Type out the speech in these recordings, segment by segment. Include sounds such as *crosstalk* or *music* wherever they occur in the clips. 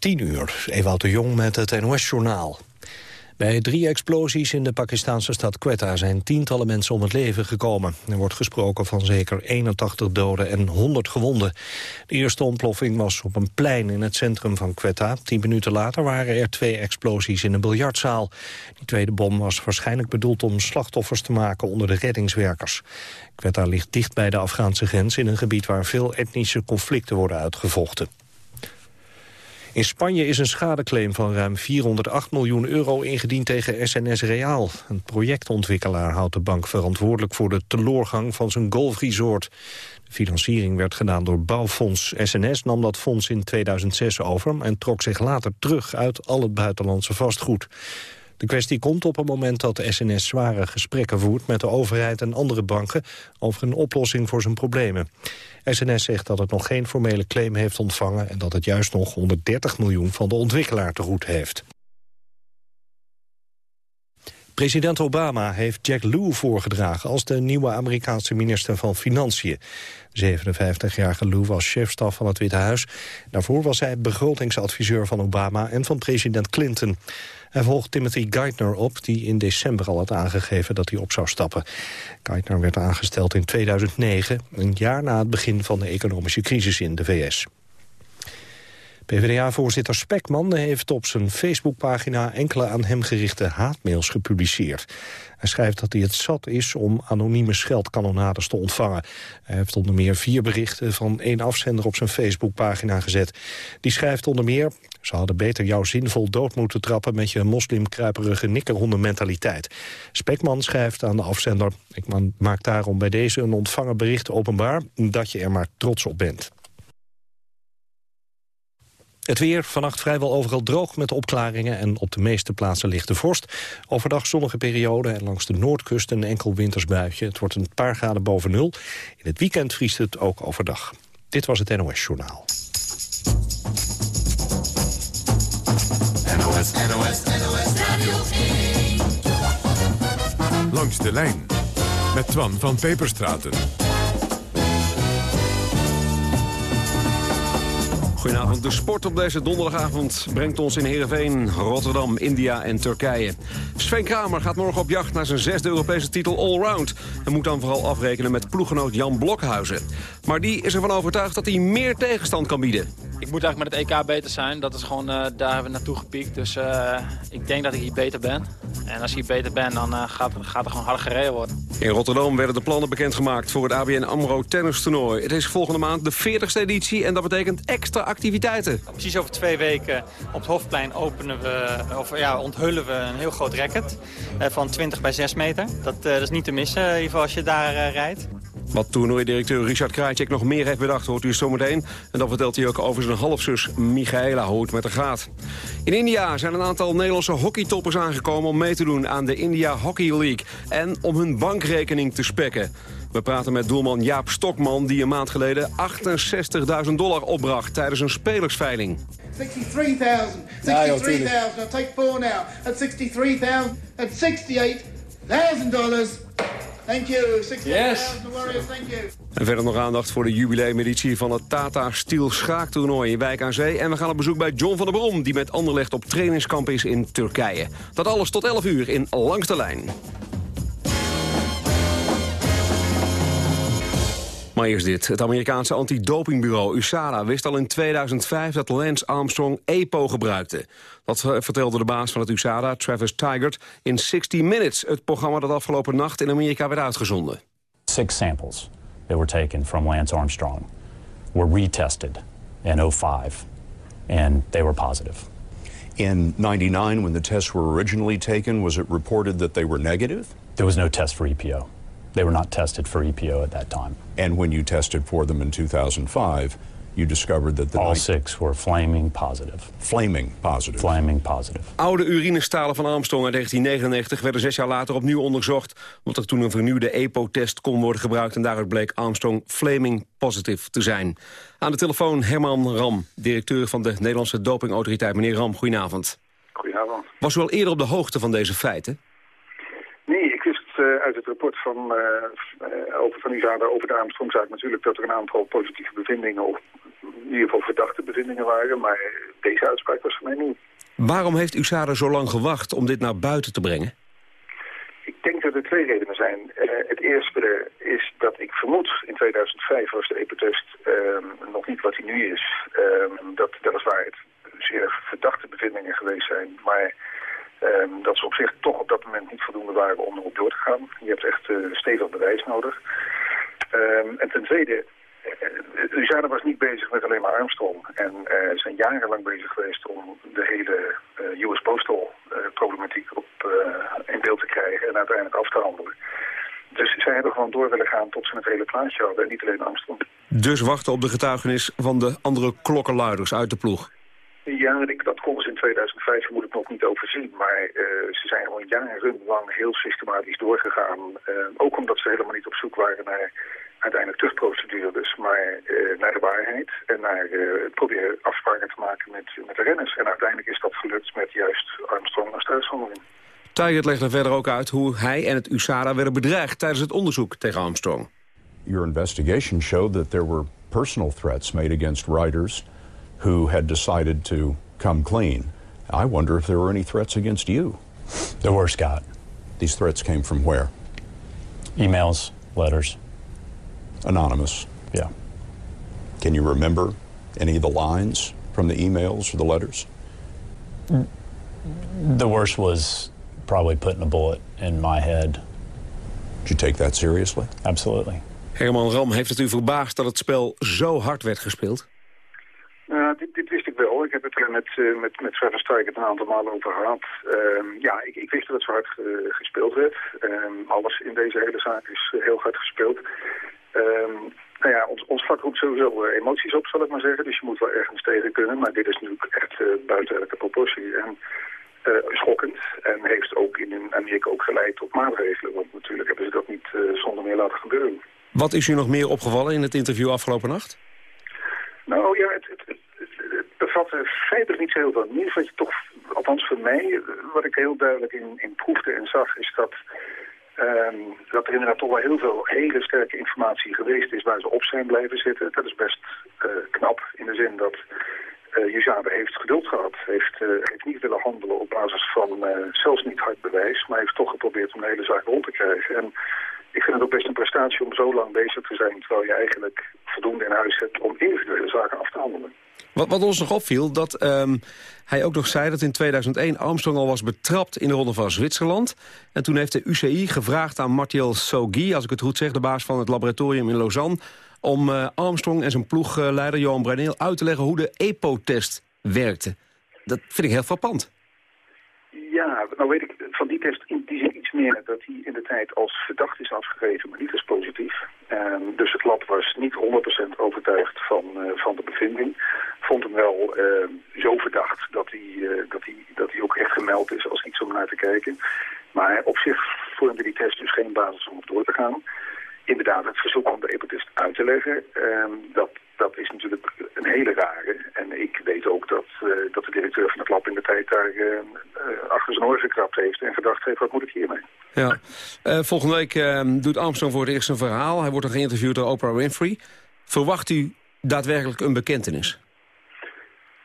10 uur, Ewout de Jong met het NOS-journaal. Bij drie explosies in de Pakistanse stad Quetta zijn tientallen mensen om het leven gekomen. Er wordt gesproken van zeker 81 doden en 100 gewonden. De eerste ontploffing was op een plein in het centrum van Quetta. Tien minuten later waren er twee explosies in een biljartzaal. Die tweede bom was waarschijnlijk bedoeld om slachtoffers te maken onder de reddingswerkers. Quetta ligt dicht bij de Afghaanse grens in een gebied waar veel etnische conflicten worden uitgevochten. In Spanje is een schadeclaim van ruim 408 miljoen euro ingediend tegen SNS Reaal. Een projectontwikkelaar houdt de bank verantwoordelijk voor de teloorgang van zijn golfresort. De financiering werd gedaan door bouwfonds. SNS nam dat fonds in 2006 over en trok zich later terug uit al het buitenlandse vastgoed. De kwestie komt op het moment dat de SNS zware gesprekken voert met de overheid en andere banken over een oplossing voor zijn problemen. SNS zegt dat het nog geen formele claim heeft ontvangen en dat het juist nog 130 miljoen van de ontwikkelaar te goed heeft. President Obama heeft Jack Lew voorgedragen als de nieuwe Amerikaanse minister van Financiën. 57-jarige Lew was chefstaf van het Witte Huis. Daarvoor was hij begrotingsadviseur van Obama en van president Clinton. Hij volgt Timothy Geithner op, die in december al had aangegeven dat hij op zou stappen. Geithner werd aangesteld in 2009, een jaar na het begin van de economische crisis in de VS. PvdA-voorzitter Spekman heeft op zijn Facebookpagina enkele aan hem gerichte haatmails gepubliceerd. Hij schrijft dat hij het zat is om anonieme scheldkanonades te ontvangen. Hij heeft onder meer vier berichten van één afzender op zijn Facebookpagina gezet. Die schrijft onder meer... Ze hadden beter jou zinvol dood moeten trappen met je moslimkruiperige nikkerhondenmentaliteit. Spekman schrijft aan de afzender... Ik maak daarom bij deze een ontvangen bericht openbaar dat je er maar trots op bent. Het weer, vannacht vrijwel overal droog met opklaringen... en op de meeste plaatsen ligt de vorst. Overdag zonnige periode en langs de noordkust een enkel wintersbuitje. Het wordt een paar graden boven nul. In het weekend vriest het ook overdag. Dit was het NOS Journaal. NOS, NOS, NOS Radio Langs de lijn met Twan van Peperstraten. Goedenavond. De sport op deze donderdagavond brengt ons in Heerenveen, Rotterdam, India en Turkije. Sven Kramer gaat morgen op jacht naar zijn zesde Europese titel allround. En moet dan vooral afrekenen met ploeggenoot Jan Blokhuizen. Maar die is ervan overtuigd dat hij meer tegenstand kan bieden. Ik moet eigenlijk met het EK beter zijn. Dat is gewoon, uh, daar hebben we naartoe gepiekt. Dus uh, ik denk dat ik hier beter ben. En als ik hier beter ben, dan uh, gaat, gaat er gewoon hard gereden worden. In Rotterdam werden de plannen bekendgemaakt voor het ABN AMRO tennistoernooi. Het is volgende maand de 40ste editie en dat betekent extra activiteiten. Precies over twee weken op het Hofplein openen we, of, ja, onthullen we een heel groot racket van 20 bij 6 meter. Dat, dat is niet te missen, in ieder geval als je daar rijdt. Wat toernooidirecteur Richard Krajcek nog meer heeft bedacht, hoort u zometeen. En dan vertelt hij ook over zijn halfzus Michaela, hoe het met haar gaat. In India zijn een aantal Nederlandse hockeytoppers aangekomen om mee te doen aan de India Hockey League. En om hun bankrekening te spekken. We praten met doelman Jaap Stokman, die een maand geleden 68.000 dollar opbracht tijdens een spelersveiling. 63.000, 63.000, I'll take four now, at 63.000, at 68.000 dollars. Thank you. Yes. thank you. En verder nog aandacht voor de jubileumeditie van het Tata Steel schaaktoernooi in Wijk aan Zee. En we gaan op bezoek bij John van der Brom, die met Anderlecht op trainingskamp is in Turkije. Dat alles tot 11 uur in Langs de Lijn. Maar eerst dit. Het Amerikaanse antidopingbureau USADA wist al in 2005 dat Lance Armstrong EPO gebruikte. Dat vertelde de baas van het USADA, Travis Tigert, in 60 Minutes, het programma dat afgelopen nacht in Amerika werd uitgezonden. Six samples that were taken from Lance Armstrong were retested in 05 and they were positive. In 99 when the tests were originally taken, was it reported that they were negative? There was no test for EPO. They were not tested for EPO at that time. And when you tested for them in 2005, you discovered that the all six were flaming positive. Flaming positive. Flaming positive. Oude urinestalen van Armstrong uit 1999 werden zes jaar later opnieuw onderzocht, omdat er toen een vernieuwde EPO-test kon worden gebruikt en daaruit bleek Armstrong flaming positive te zijn. Aan de telefoon Herman Ram, directeur van de Nederlandse dopingautoriteit. Meneer Ram, goedenavond. Goedenavond. Was u al eerder op de hoogte van deze feiten? Nee, ik wist uh, uit het rapport van, uh, over, van USADA over de Armstrongzaak natuurlijk dat er een aantal positieve bevindingen, of in ieder geval verdachte bevindingen waren. Maar deze uitspraak was voor mij niet. Waarom heeft USADA zo lang gewacht om dit naar buiten te brengen? Ik denk dat er twee redenen zijn. het eerste is dat ik vermoed, in 2005 was de epitest ehm, nog niet wat hij nu is. Um, dat weliswaar het zeer verdachte bevindingen geweest zijn, maar Um, dat ze op zich toch op dat moment niet voldoende waren om erop door te gaan. Je hebt echt uh, stevig bewijs nodig. Um, en ten tweede, uh, was niet bezig met alleen maar Armstrong. En uh, zijn jarenlang bezig geweest om de hele US Postal problematiek op, in beeld te krijgen en uiteindelijk af te handelen. Dus zij hebben gewoon door willen gaan tot ze het hele plaatje hadden en niet alleen Armstrong. Dus wachten op de getuigenis van de andere klokkenluiders uit de ploeg? Ja, dat konden ze in 2005 moet ik nog niet overzien. Maar uh, ze zijn gewoon jarenlang heel systematisch doorgegaan. Uh, ook omdat ze helemaal niet op zoek waren naar uiteindelijk terugprocedures. Maar uh, naar de waarheid en naar het proberen afspraken te maken met, met de renners. En uiteindelijk is dat gelukt met juist Armstrong als thuishandeling. Tigert legt er verder ook uit hoe hij en het USADA werden bedreigd tijdens het onderzoek tegen Armstrong. Your investigation showed that there were personal threats made against riders who had decided to come clean. I wonder if there were any threats against you. There were, Scott. These threats came from where? Emails, letters. Anonymous. Yeah. Can you remember any of the lines from the emails or the letters? The worst was probably putting a bullet in my head. Did you take that seriously? Absolutely. Herman Ram, heeft het u verbaasd dat het spel zo hard werd gespeeld? Uh, dit, dit, wist ik wel. Ik heb het er met, uh, met, met Trevor Stuyck een aantal malen over gehad. Uh, ja, ik, ik, wist dat het zo hard gespeeld werd. Ehm, alles in deze hele zaak is heel hard gespeeld. Ehm, nou ja, ons, ons vak roept sowieso emoties op, zal ik maar zeggen. Dus je moet wel ergens tegen kunnen. Maar dit is nu echt buiten elke proportie. En schokkend. En heeft ook in Amerika ook geleid tot maatregelen. Want natuurlijk hebben ze dat niet zonder meer laten gebeuren. Wat is u nog meer opgevallen in het interview afgelopen nacht? Nou ja, het, het, het, bevatte feitelijk niet zo heel veel nieuws. Wat je toch, althans voor mij, wat ik heel duidelijk in, in proefde en zag, is dat, um, dat er inderdaad toch wel heel veel hele sterke informatie geweest is waar ze op zijn blijven zitten. Dat is best uh, knap in de zin dat uh, heeft geduld gehad. Heeft, uh, heeft niet willen handelen op basis van zelfs niet hard bewijs, maar heeft toch geprobeerd om de hele zaak rond te krijgen. En ik vind het ook best een prestatie om zo lang bezig te zijn... terwijl je eigenlijk voldoende in huis hebt om individuele zaken af te handelen. Wat, wat ons nog opviel, dat um, hij ook nog zei dat in 2001 Armstrong al was betrapt in de Ronde van Zwitserland. En toen heeft de UCI gevraagd aan Martial Sogui, als ik het goed zeg, de baas van het laboratorium in Lausanne, om uh, Armstrong en zijn ploegleider Johan Bruneel uit te leggen hoe de EPO-test werkte. Dat vind ik heel frappant. Ja, nou weet ik van die test in die zin iets meer dat hij in de tijd als verdacht is afgegeven, maar niet als positief. Um, dus het lab was niet 100% overtuigd van, uh, van de bevinding. Vond hem wel uh, zo verdacht dat hij, uh, dat, hij, dat hij ook echt gemeld is als iets om naar te kijken. Maar op zich vormde die test dus geen basis om op door te gaan. Inderdaad, het verzoek om de epatist uit te leggen, um, dat dat is natuurlijk een hele rare. En ik weet ook dat, uh, dat de directeur van het lab in de tijd daar uh, achter zijn oren gekrapt heeft... en gedacht heeft, wat moet ik hiermee? Ja. Volgende week ehm, doet Armstrong voor het eerst een verhaal. Hij wordt dan geïnterviewd door Oprah Winfrey. Verwacht u daadwerkelijk een bekentenis?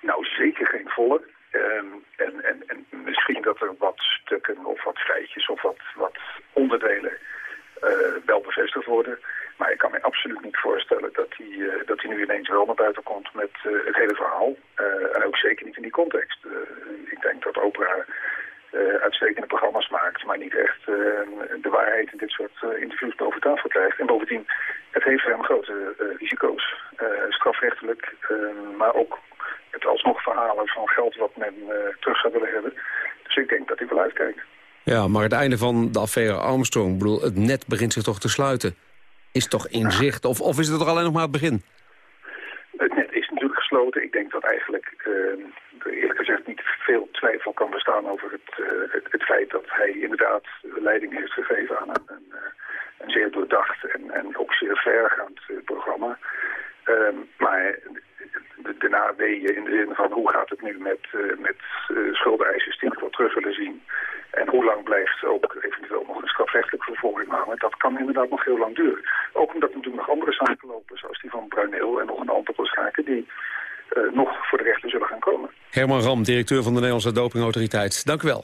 Nou, zeker geen volle. Um, en, en, en misschien dat er wat stukken of wat feitjes of wat, wat onderdelen wel bevestigd worden... Maar ik kan me absoluut niet voorstellen dat hij, uh, dat hij nu ineens wel naar buiten komt met uh, het hele verhaal. Uh, en ook zeker niet in die context. ik denk dat Oprah uitstekende programma's maakt, maar niet echt de waarheid in dit soort interviews boven tafel krijgt. En bovendien, het heeft voor hem grote risico's. strafrechtelijk, maar ook het alsnog verhalen van geld wat men terug zou willen hebben. Dus ik denk dat hij wel uitkijkt. Ja, maar het einde van de affaire Armstrong, bedoel, het net begint zich toch te sluiten is toch in zicht? Of, of is het er alleen nog maar het begin? Het net is natuurlijk gesloten. Ik denk dat eigenlijk, uh, eerlijk gezegd, niet veel twijfel kan bestaan over het, uh, het, het, feit dat hij inderdaad leiding heeft gegeven aan een, eh, zeer doordacht en, en ook zeer vergaand programma. Ehm, maar de, naweeën in de zin van hoe gaat het nu met, uh, met uh, schuldeisers die we wel terug willen zien. En hoe lang blijft ook eventueel nog een strafrechtelijke vervolging hangen. Dat kan inderdaad nog heel lang duren. Ook omdat er natuurlijk nog andere zaken lopen, zoals die van Bruineel en nog een aantal zaken die uh, nog voor de rechter zullen gaan komen. Herman Ram, directeur van de Nederlandse Dopingautoriteit. Dank u wel.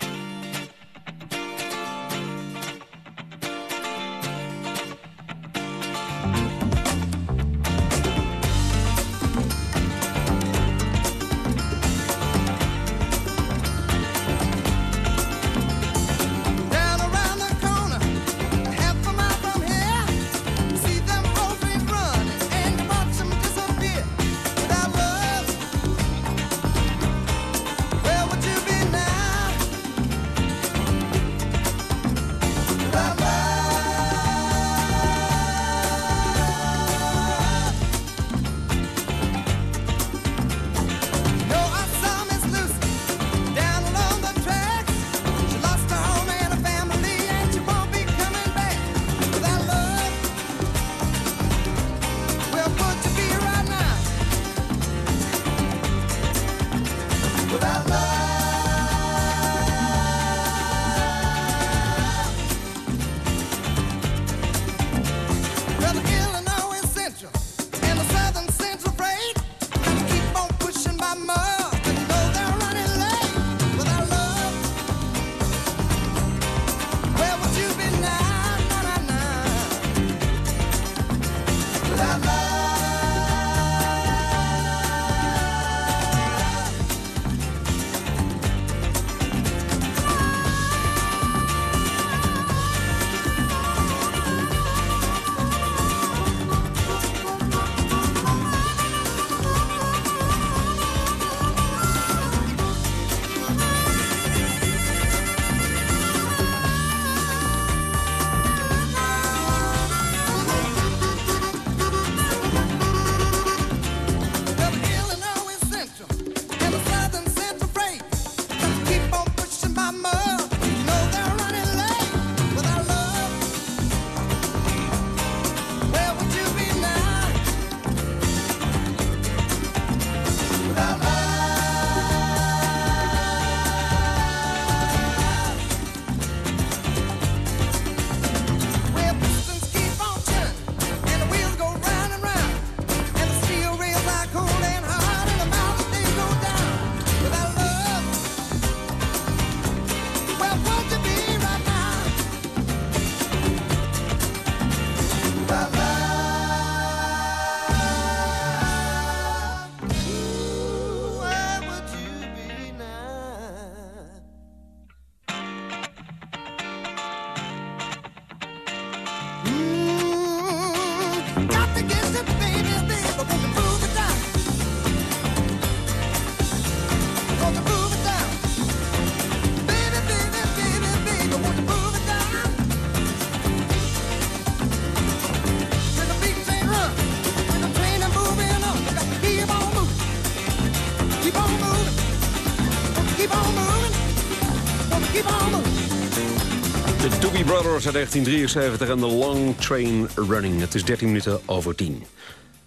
Brothers uit 1973 en de Long Train Running. Het is 13 minuten over 10.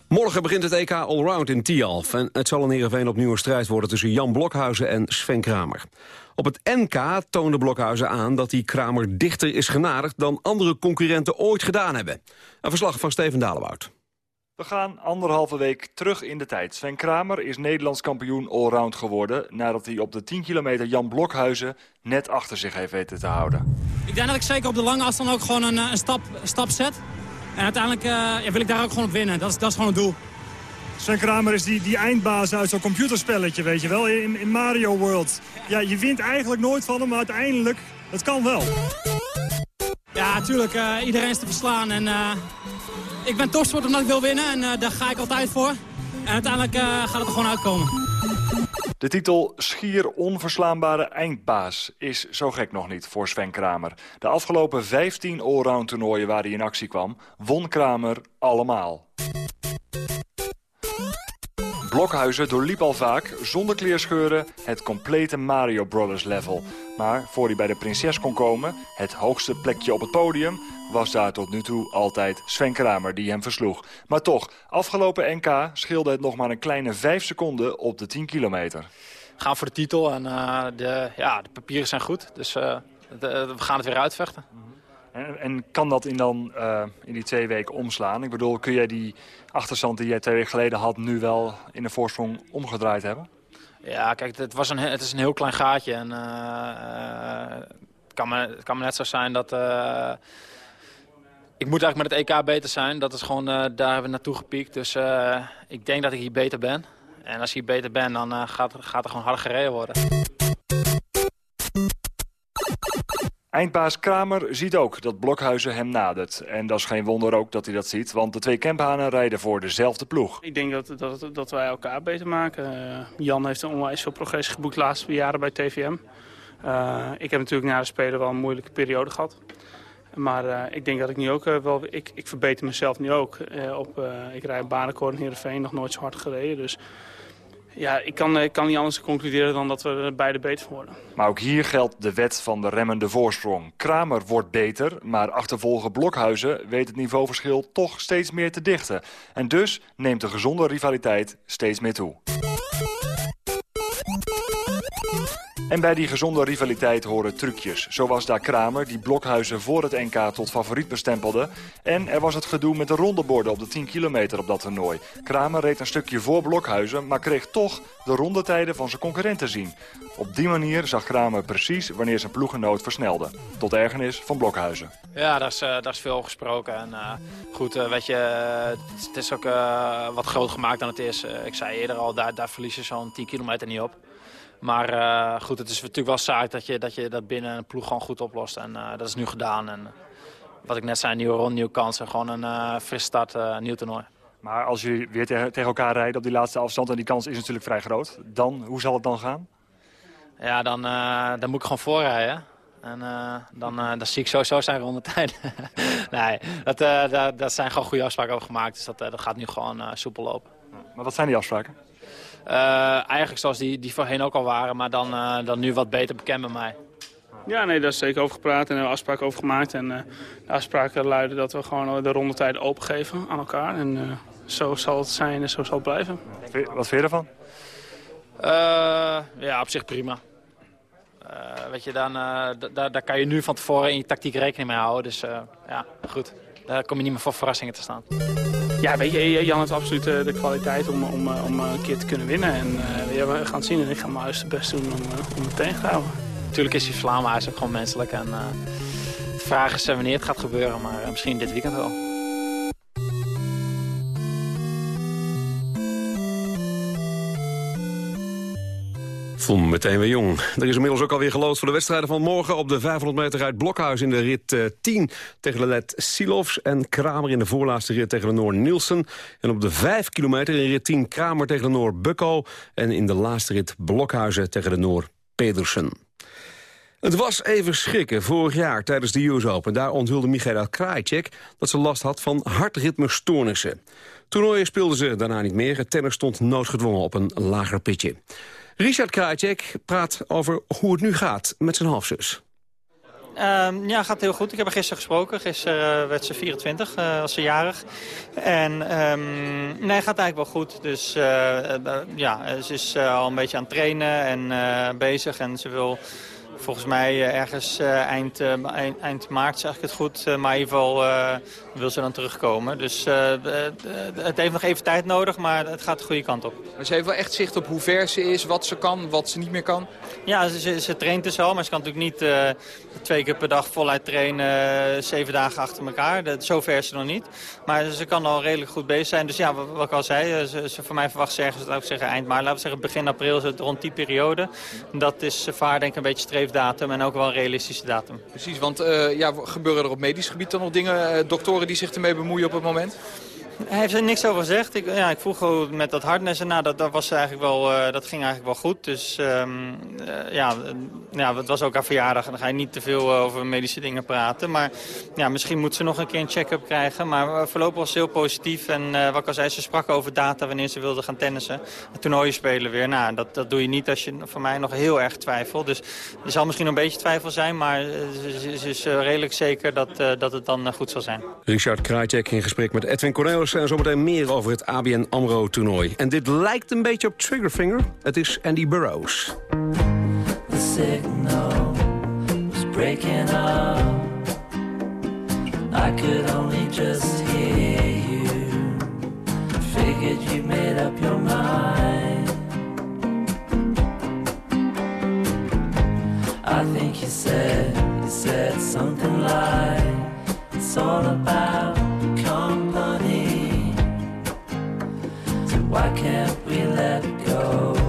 Morgen begint het EK Allround in Tialf. En het zal een Heerenveen opnieuw een strijd worden tussen Jan Blokhuizen en Sven Kramer. Op het NK toonde Blokhuizen aan dat hij Kramer dichter is genaderd... dan andere concurrenten ooit gedaan hebben. Een verslag van Steven Dalebout. We gaan anderhalve week terug in de tijd. Sven Kramer is Nederlands kampioen allround geworden... nadat hij op de 10 kilometer Jan Blokhuizen net achter zich heeft weten te houden. Ik denk dat ik zeker op de lange afstand ook gewoon een, een stap, stap zet. En uiteindelijk uh, ja, wil ik daar ook gewoon op winnen. Dat is, dat is gewoon het doel. Sven Kramer is die, die eindbaas uit zo'n computerspelletje, weet je wel, in, in Mario World. Ja, je wint eigenlijk nooit van hem, maar uiteindelijk, het kan wel. Ja, natuurlijk. Uh, iedereen is te verslaan. En, uh, ik ben topsport omdat ik wil winnen en uh, daar ga ik altijd voor. En uiteindelijk gaat het er gewoon uitkomen. De titel Schier onverslaanbare eindbaas is zo gek nog niet voor Sven Kramer. De afgelopen 15 allround toernooien waar hij in actie kwam, won Kramer allemaal. Blokhuizen doorliep al vaak, zonder kleerscheuren, het complete Mario Brothers level. Maar voor hij bij de prinses kon komen, het hoogste plekje op het podium... was daar tot nu toe altijd Sven Kramer die hem versloeg. Maar toch, afgelopen NK scheelde het nog maar een kleine 5 seconden op de 10 kilometer. Gaan voor de titel en uh, de, ja, de papieren zijn goed. Dus de, we gaan het weer uitvechten. En, kan dat in dan uh, in die twee weken omslaan? Ik bedoel, kun jij die achterstand die jij twee weken geleden had... nu wel in de voorsprong omgedraaid hebben? Ja, kijk, het, was een, het is een heel klein gaatje. En, uh, het, kan me, kan me net zo zijn dat... Ik moet eigenlijk met het EK beter zijn. Dat is gewoon, daar hebben we naartoe gepiekt. Dus ik denk dat ik hier beter ben. En als ik hier beter ben, dan gaat, gaat er gewoon hard gereden worden. Eindbaas Kramer ziet ook dat Blokhuizen hem nadert. En dat is geen wonder ook dat hij dat ziet, want de twee Kemphanen rijden voor dezelfde ploeg. Ik denk dat, dat, dat wij elkaar beter maken. Uh, Jan heeft een onwijs veel progressie geboekt de laatste jaren bij TVM. Uh, ik heb natuurlijk na de Spelen wel een moeilijke periode gehad. Maar uh, ik denk dat ik nu ook wel... Ik, ik verbeter mezelf nu ook. op, ik rij Barenkoor in Heerenveen, nog nooit zo hard gereden. Dus ja, ik kan, ik kan niet anders concluderen dan dat we beide beter worden. Maar ook hier geldt de wet van de remmende voorsprong. Kramer wordt beter, maar achtervolgen Blokhuizen weet het niveauverschil toch steeds meer te dichten. En dus neemt de gezonde rivaliteit steeds meer toe. En bij die gezonde rivaliteit horen trucjes. Zo was daar Kramer, die Blokhuizen voor het NK tot favoriet bestempelde. En er was het gedoe met de rondeborden op de 10 kilometer op dat toernooi. Kramer reed een stukje voor Blokhuizen, maar kreeg toch de rondetijden van zijn concurrenten zien. Op die manier zag Kramer precies wanneer zijn ploegenoot versnelde. Tot ergernis van Blokhuizen. Ja, daar is, uh, daar is veel gesproken. En uh, goed, uh, weet je, het is ook wat groot gemaakt dan het is. ik zei eerder al, daar, daar verlies je zo'n 10 kilometer niet op. Maar uh, goed, het is natuurlijk wel zaak dat je, dat je dat binnen een ploeg gewoon goed oplost. En uh, dat is nu gedaan. En wat ik net zei, nieuwe ronde, nieuwe kansen. Gewoon een uh, fris start, nieuw toernooi. Maar als jullie weer tegen, tegen elkaar rijden op die laatste afstand... en die kans is natuurlijk vrij groot, dan, hoe zal het dan gaan? Ja, dan, dan moet ik gewoon voorrijden. En dan, dan zie ik sowieso zijn rondetijden. *laughs* nee, dat, daar, daar zijn gewoon goede afspraken over gemaakt. Dus dat, dat gaat nu gewoon soepel lopen. Maar wat zijn die afspraken? Uh, eigenlijk zoals die, die voorheen ook al waren, maar dan, uh, dan nu wat beter bekend bij mij. Ja, nee, daar is zeker over gepraat en er afspraken over gemaakt. En uh, de afspraken luiden dat we gewoon de rondetijd opengeven aan elkaar. En zo zal het zijn en zo zal het blijven. Wat vind je ervan? ja, op zich prima. weet je, dan, daar, daar kan je nu van tevoren in je tactiek rekening mee houden. Dus ja, goed. Daar kom je niet meer voor verrassingen te staan. Ja, weet je, Jan heeft absoluut eh, de kwaliteit om, om, eh, om een keer te kunnen winnen. En we gaan het zien en ik ga mijn uiterste best doen om, om het tegen te houden. Natuurlijk is die Vlaam, ook gewoon menselijk. En de vraag is wanneer het gaat gebeuren, maar misschien dit weekend wel. Meteen weer jong. Er is inmiddels ook alweer gelood voor de wedstrijden van morgen... op de 500 meter uit Blokhuis in de rit uh, 10 tegen de Let Silovs... en Kramer in de voorlaatste rit tegen de Noor Nielsen. En op de 5 kilometer in rit 10 Kramer tegen de Noor Bukko... en in de laatste rit Blokhuizen tegen de Noor Pedersen. Het was even schrikken vorig jaar tijdens de US Open. Daar onthulde Michaela Krajicek dat ze last had van hartritmestoornissen. Toernooien speelden ze daarna niet meer. Het tennis stond noodgedwongen op een lager pitje. Richard Krajcek praat over hoe het nu gaat met zijn halfzus. Um, ja, gaat heel goed. Ik heb haar gisteren gesproken. Gisteren uh, werd ze 24, uh, was ze jarig. En um, nee, gaat eigenlijk wel goed. Dus uh, ja, ze is al een beetje aan het trainen en bezig. En ze wil volgens mij ergens eind, eind, eind, maart, zeg ik het goed. maar in ieder geval wil ze dan terugkomen. Dus het heeft nog even tijd nodig, maar het gaat de goede kant op. Ze heeft wel echt zicht op hoe ver ze is, wat ze kan, wat ze niet meer kan? Ja, ze, ze, ze traint dus al, maar ze kan natuurlijk niet twee keer per dag voluit trainen, zeven dagen achter elkaar. Dat, zover is ze nog niet. Maar ze kan al redelijk goed bezig zijn. Dus ja, wat, wat ik al zei, ze, ze, voor mij verwacht ze ergens, laten we zeggen eind maart, laten we zeggen begin april, rond die periode. Dat is voor haar denk ik een beetje streefdatum en ook wel een realistische datum. Precies, want ja, gebeuren er op medisch gebied dan nog dingen, doktoren die zich ermee bemoeien op het moment? Hij heeft er niks over gezegd. Ik, ja, ik vroeg met dat hardnessen. Nou, dat, dat, was eigenlijk wel, uh, dat ging eigenlijk wel goed. Dus um, uh, ja, ja, het was ook haar verjaardag. En dan ga je niet te veel over medische dingen praten. Maar ja, misschien moet ze nog een keer een check-up krijgen. Maar voorlopig was ze heel positief. En uh, wat ik al zei, ze sprak over data wanneer ze wilde gaan tennissen. Toernooien spelen weer. Nou, dat, dat doe je niet als je voor mij nog heel erg twijfelt. Dus er zal misschien een beetje twijfel zijn. Maar ze, is redelijk zeker dat, dat het dan goed zal zijn. Richard Krajcek in gesprek met Edwin Cornelis en zometeen meer over het ABN AMRO-toernooi. En dit lijkt een beetje op Triggerfinger. Het is Andy Burroughs. The signal was breaking up. I could only just hear you. Figured you made up your mind. I think you said, you said something like, it's all about Why can't we let go?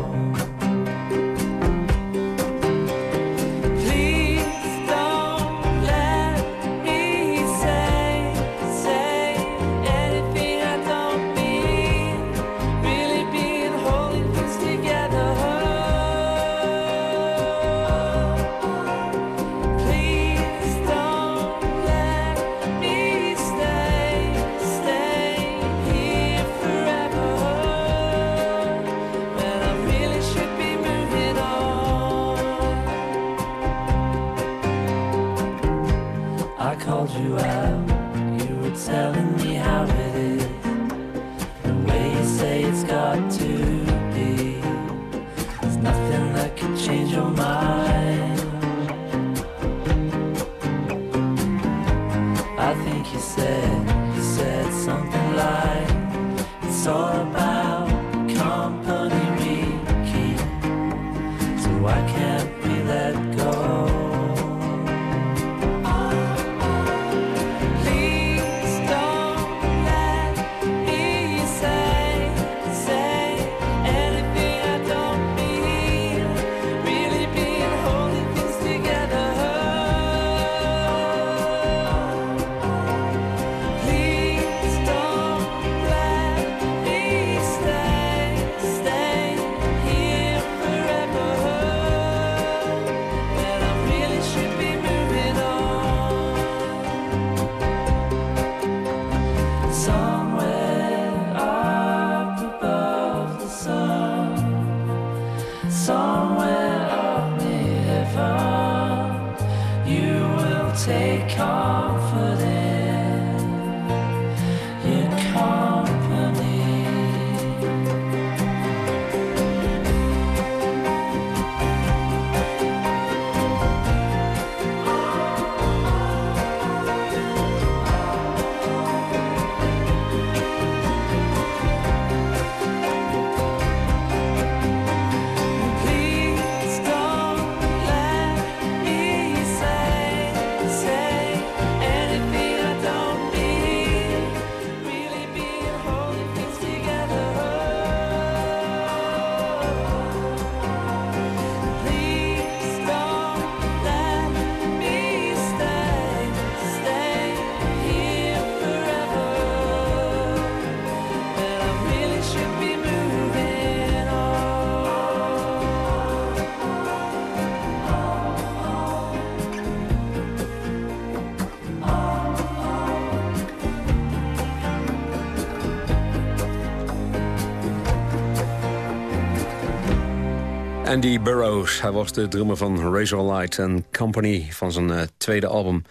Andy Burroughs. Hij was de drummer van Razor Light and Company van zijn uh, tweede album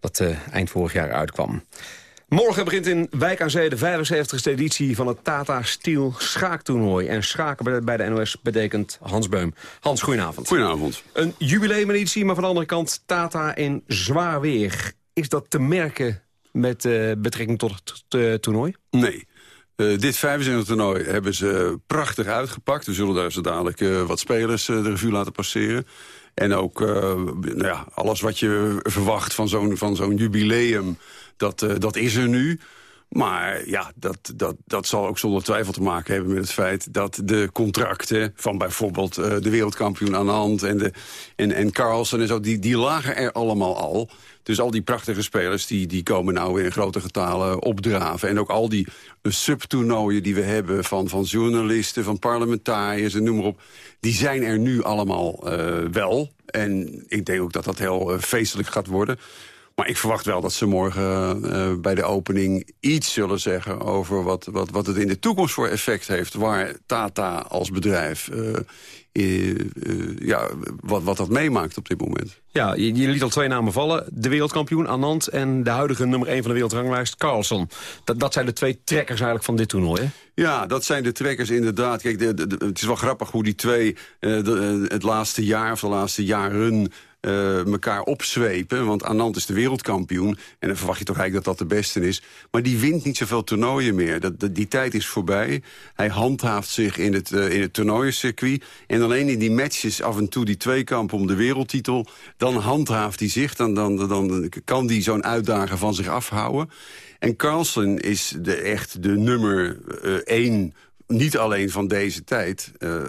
dat uh, eind vorig jaar uitkwam. Morgen begint in Wijk aan Zee de 75e editie van het Tata Steel schaaktoernooi. En schaken bij de NOS betekent Hans Beum. Hans, goedenavond. Goedenavond. Een jubileumeditie, maar van de andere kant Tata in zwaar weer. Is dat te merken met uh, betrekking tot het toernooi? Nee. Uh, dit 75 toernooi hebben ze prachtig uitgepakt. We zullen daar zo dadelijk uh, wat spelers uh, de revue laten passeren. En ook nou ja, alles wat je verwacht van zo'n zo'n jubileum, dat, dat is er nu. Maar ja, dat, dat, dat zal ook zonder twijfel te maken hebben met het feit... dat de contracten van bijvoorbeeld de wereldkampioen Anand en, de, en, en Carlsen en zo... Die, die lagen er allemaal al. Dus al die prachtige spelers die, die komen nou in grote getalen opdraven. En ook al die subtoernooien die we hebben van, van journalisten, van parlementariërs en noem maar op... die zijn er nu allemaal uh, wel. En ik denk ook dat dat heel uh, feestelijk gaat worden. Maar ik verwacht wel dat ze morgen uh, bij de opening iets zullen zeggen... over wat, wat, wat het in de toekomst voor effect heeft... waar Tata als bedrijf uh, uh, ja, wat, wat dat meemaakt op dit moment. Ja, je, je, liet al twee namen vallen. De wereldkampioen Anand en de huidige nummer 1 van de wereldranglijst Carlson. Dat, dat zijn de twee trekkers eigenlijk van dit toernooi, hè? Ja, dat zijn de trekkers inderdaad. Kijk, de, de, het is wel grappig hoe die twee het laatste jaar of de laatste jaren uh, elkaar opzwepen. Want Anand is de wereldkampioen. En dan verwacht je toch eigenlijk dat dat de beste is. Maar die wint niet zoveel toernooien meer. Dat, die tijd is voorbij. Hij handhaaft zich in het, uh, in het toernooiencircuit. En alleen in die matches af en toe die tweekamp om de wereldtitel... dan handhaaft hij zich. Dan, dan, dan kan hij zo'n uitdager van zich afhouden. En Carlsen is de, echt de nummer uh, één niet alleen van deze tijd. Uh,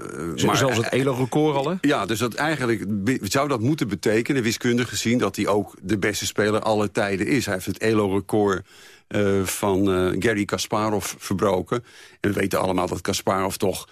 maar zelfs het ELO-record al, hè? Ja, dus dat eigenlijk zou dat moeten betekenen, wiskundig gezien... dat hij ook de beste speler aller tijden is. Hij heeft het ELO-record uh, van uh, Gary Kasparov verbroken. En we weten allemaal dat Kasparov toch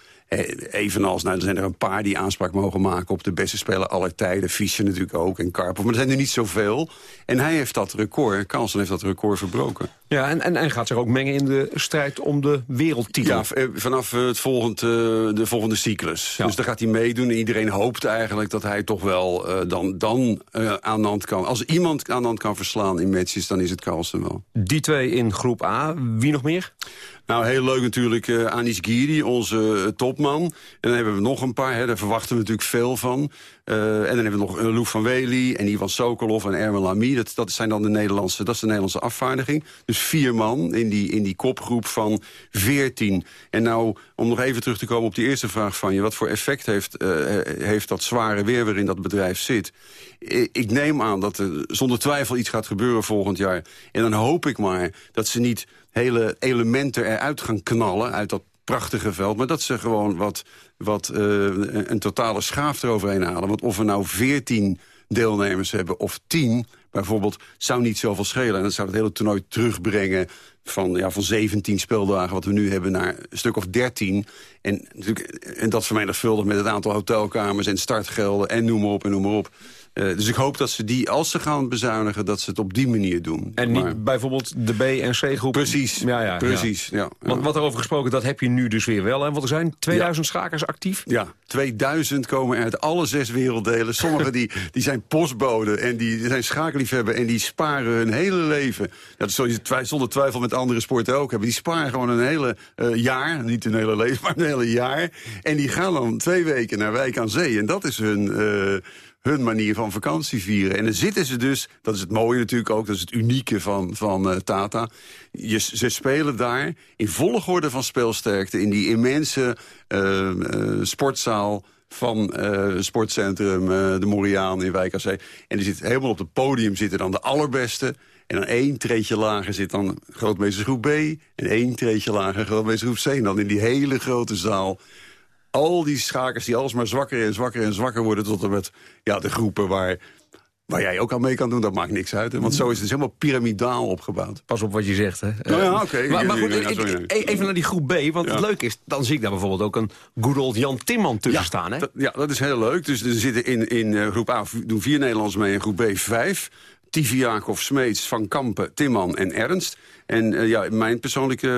evenals, nou, er zijn er een paar die aanspraak mogen maken op de beste speler aller tijden. Fischer natuurlijk ook en Karpov. Maar er zijn er niet zoveel. En hij heeft dat record, Carlsen heeft dat record verbroken. Ja, en, en, en gaat zich ook mengen in de strijd om de wereldtitel. Ja, eh, vanaf eh, het volgende, de volgende cyclus. Dus daar gaat hij meedoen. En iedereen hoopt eigenlijk dat hij toch wel uh, dan, dan uh, aan hand kan. Als iemand aan hand kan verslaan in matches, dan is het Carlsen wel. Die twee in groep A. Wie nog meer? Nou, heel leuk natuurlijk uh, Anis Giri, onze uh, topman. En dan hebben we nog een paar, hè, daar verwachten we natuurlijk veel van. Uh, en dan hebben we nog uh, Loef van Wely en Ivan Sokolov en Erwin Lamy. Dat, dat, zijn dan de Nederlandse, dat is de Nederlandse afvaardiging. Dus vier man in die, in die kopgroep van veertien. En nou, om nog even terug te komen op die eerste vraag van je... wat voor effect heeft, uh, heeft dat zware weer waarin dat bedrijf zit? Ik neem aan dat er zonder twijfel iets gaat gebeuren volgend jaar. En dan hoop ik maar dat ze niet hele elementen eruit gaan knallen... uit dat prachtige veld. Maar dat ze gewoon wat, wat uh, een totale schaaf eroverheen halen. Want of we nou veertien deelnemers hebben of tien bijvoorbeeld, zou niet zoveel schelen. En dat zou het hele toernooi terugbrengen van, ja, van 17 speeldagen... wat we nu hebben naar een stuk of 13. En, en dat vermenigvuldigd met het aantal hotelkamers en startgelden... en noem maar op en noem maar op. Uh, dus ik hoop dat ze die, als ze gaan bezuinigen, dat ze het op die manier doen. En maar... niet bijvoorbeeld de B- en C-groep? Precies, ja, ja, precies. Ja. ja Want wat erover gesproken, dat heb je nu dus weer wel. Hè? Want er zijn 2000 schakers actief? Ja, 2000 komen uit alle zes werelddelen. Sommigen die, *laughs* die zijn postboden en die zijn schakelliefhebber... en die sparen hun hele leven. Dat zul je zonder twijfel met andere sporten ook hebben. Die sparen gewoon een hele uh, jaar, niet een hele leven, *laughs* maar een hele jaar. En die gaan dan twee weken naar Wijk aan Zee. En dat is hun... Uh, hun manier van vakantie vieren. En dan zitten ze dus, dat is het mooie natuurlijk ook... dat is het unieke van, van uh, Tata. Je, ze spelen daar in volgorde van speelsterkte... in die immense uh, sportzaal van uh, sportcentrum de Moriaan in Wijk Zee. En er zit helemaal op het podium zitten dan de allerbeste... En dan één treetje lager zit dan grootmeestersgroep B... en één treetje lager grootmeestersgroep C. En dan in die hele grote zaal al die schakers die alsmaar zwakker en zwakker en zwakker worden... tot en met ja, de groepen waar, waar jij ook aan mee kan doen, dat maakt niks uit. Hè? Want zo is het dus helemaal piramidaal opgeboud. Pas op wat je zegt, hè? Nou ja, oké. Okay. Maar, maar, goed, even naar die groep B. Want ja. het leuke is, dan zie ik daar bijvoorbeeld ook een good old Jan Timman tussen ja, staan. Hè? Ja, dat is heel leuk. Dus er zitten in, in uh, groep A doen vier Nederlanders mee en groep B vijf. Tiviakov, Smeets, Van Kampen, Timman en Ernst. En uh, ja, mijn persoonlijke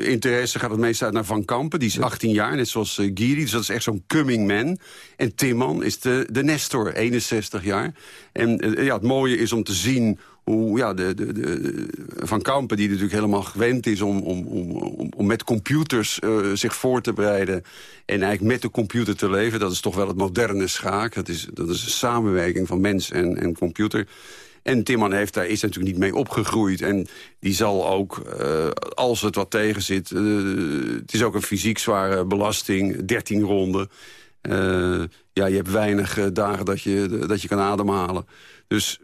uh, interesse gaat het meest uit naar Van Kampen. Die is 18 jaar, net zoals uh, Giri. Dus dat is echt zo'n coming man. En Timman is de, de Nestor, 61 jaar. En ja, het mooie is om te zien hoe ja, de, de, de, Van Kampen, die natuurlijk helemaal gewend is om, om, om, om met computers uh, zich voor te bereiden... en eigenlijk met de computer te leven, dat is toch wel het moderne schaak. Dat is, dat is een samenwerking van mens en, en computer. En Timman heeft daar, is natuurlijk niet mee opgegroeid. En die zal ook, uh, als het wat tegen zit... Uh, het is ook een fysiek zware belasting, 13 ronden... Uh, ja, je hebt weinig eh, dagen dat je, dat je kan ademhalen. Dus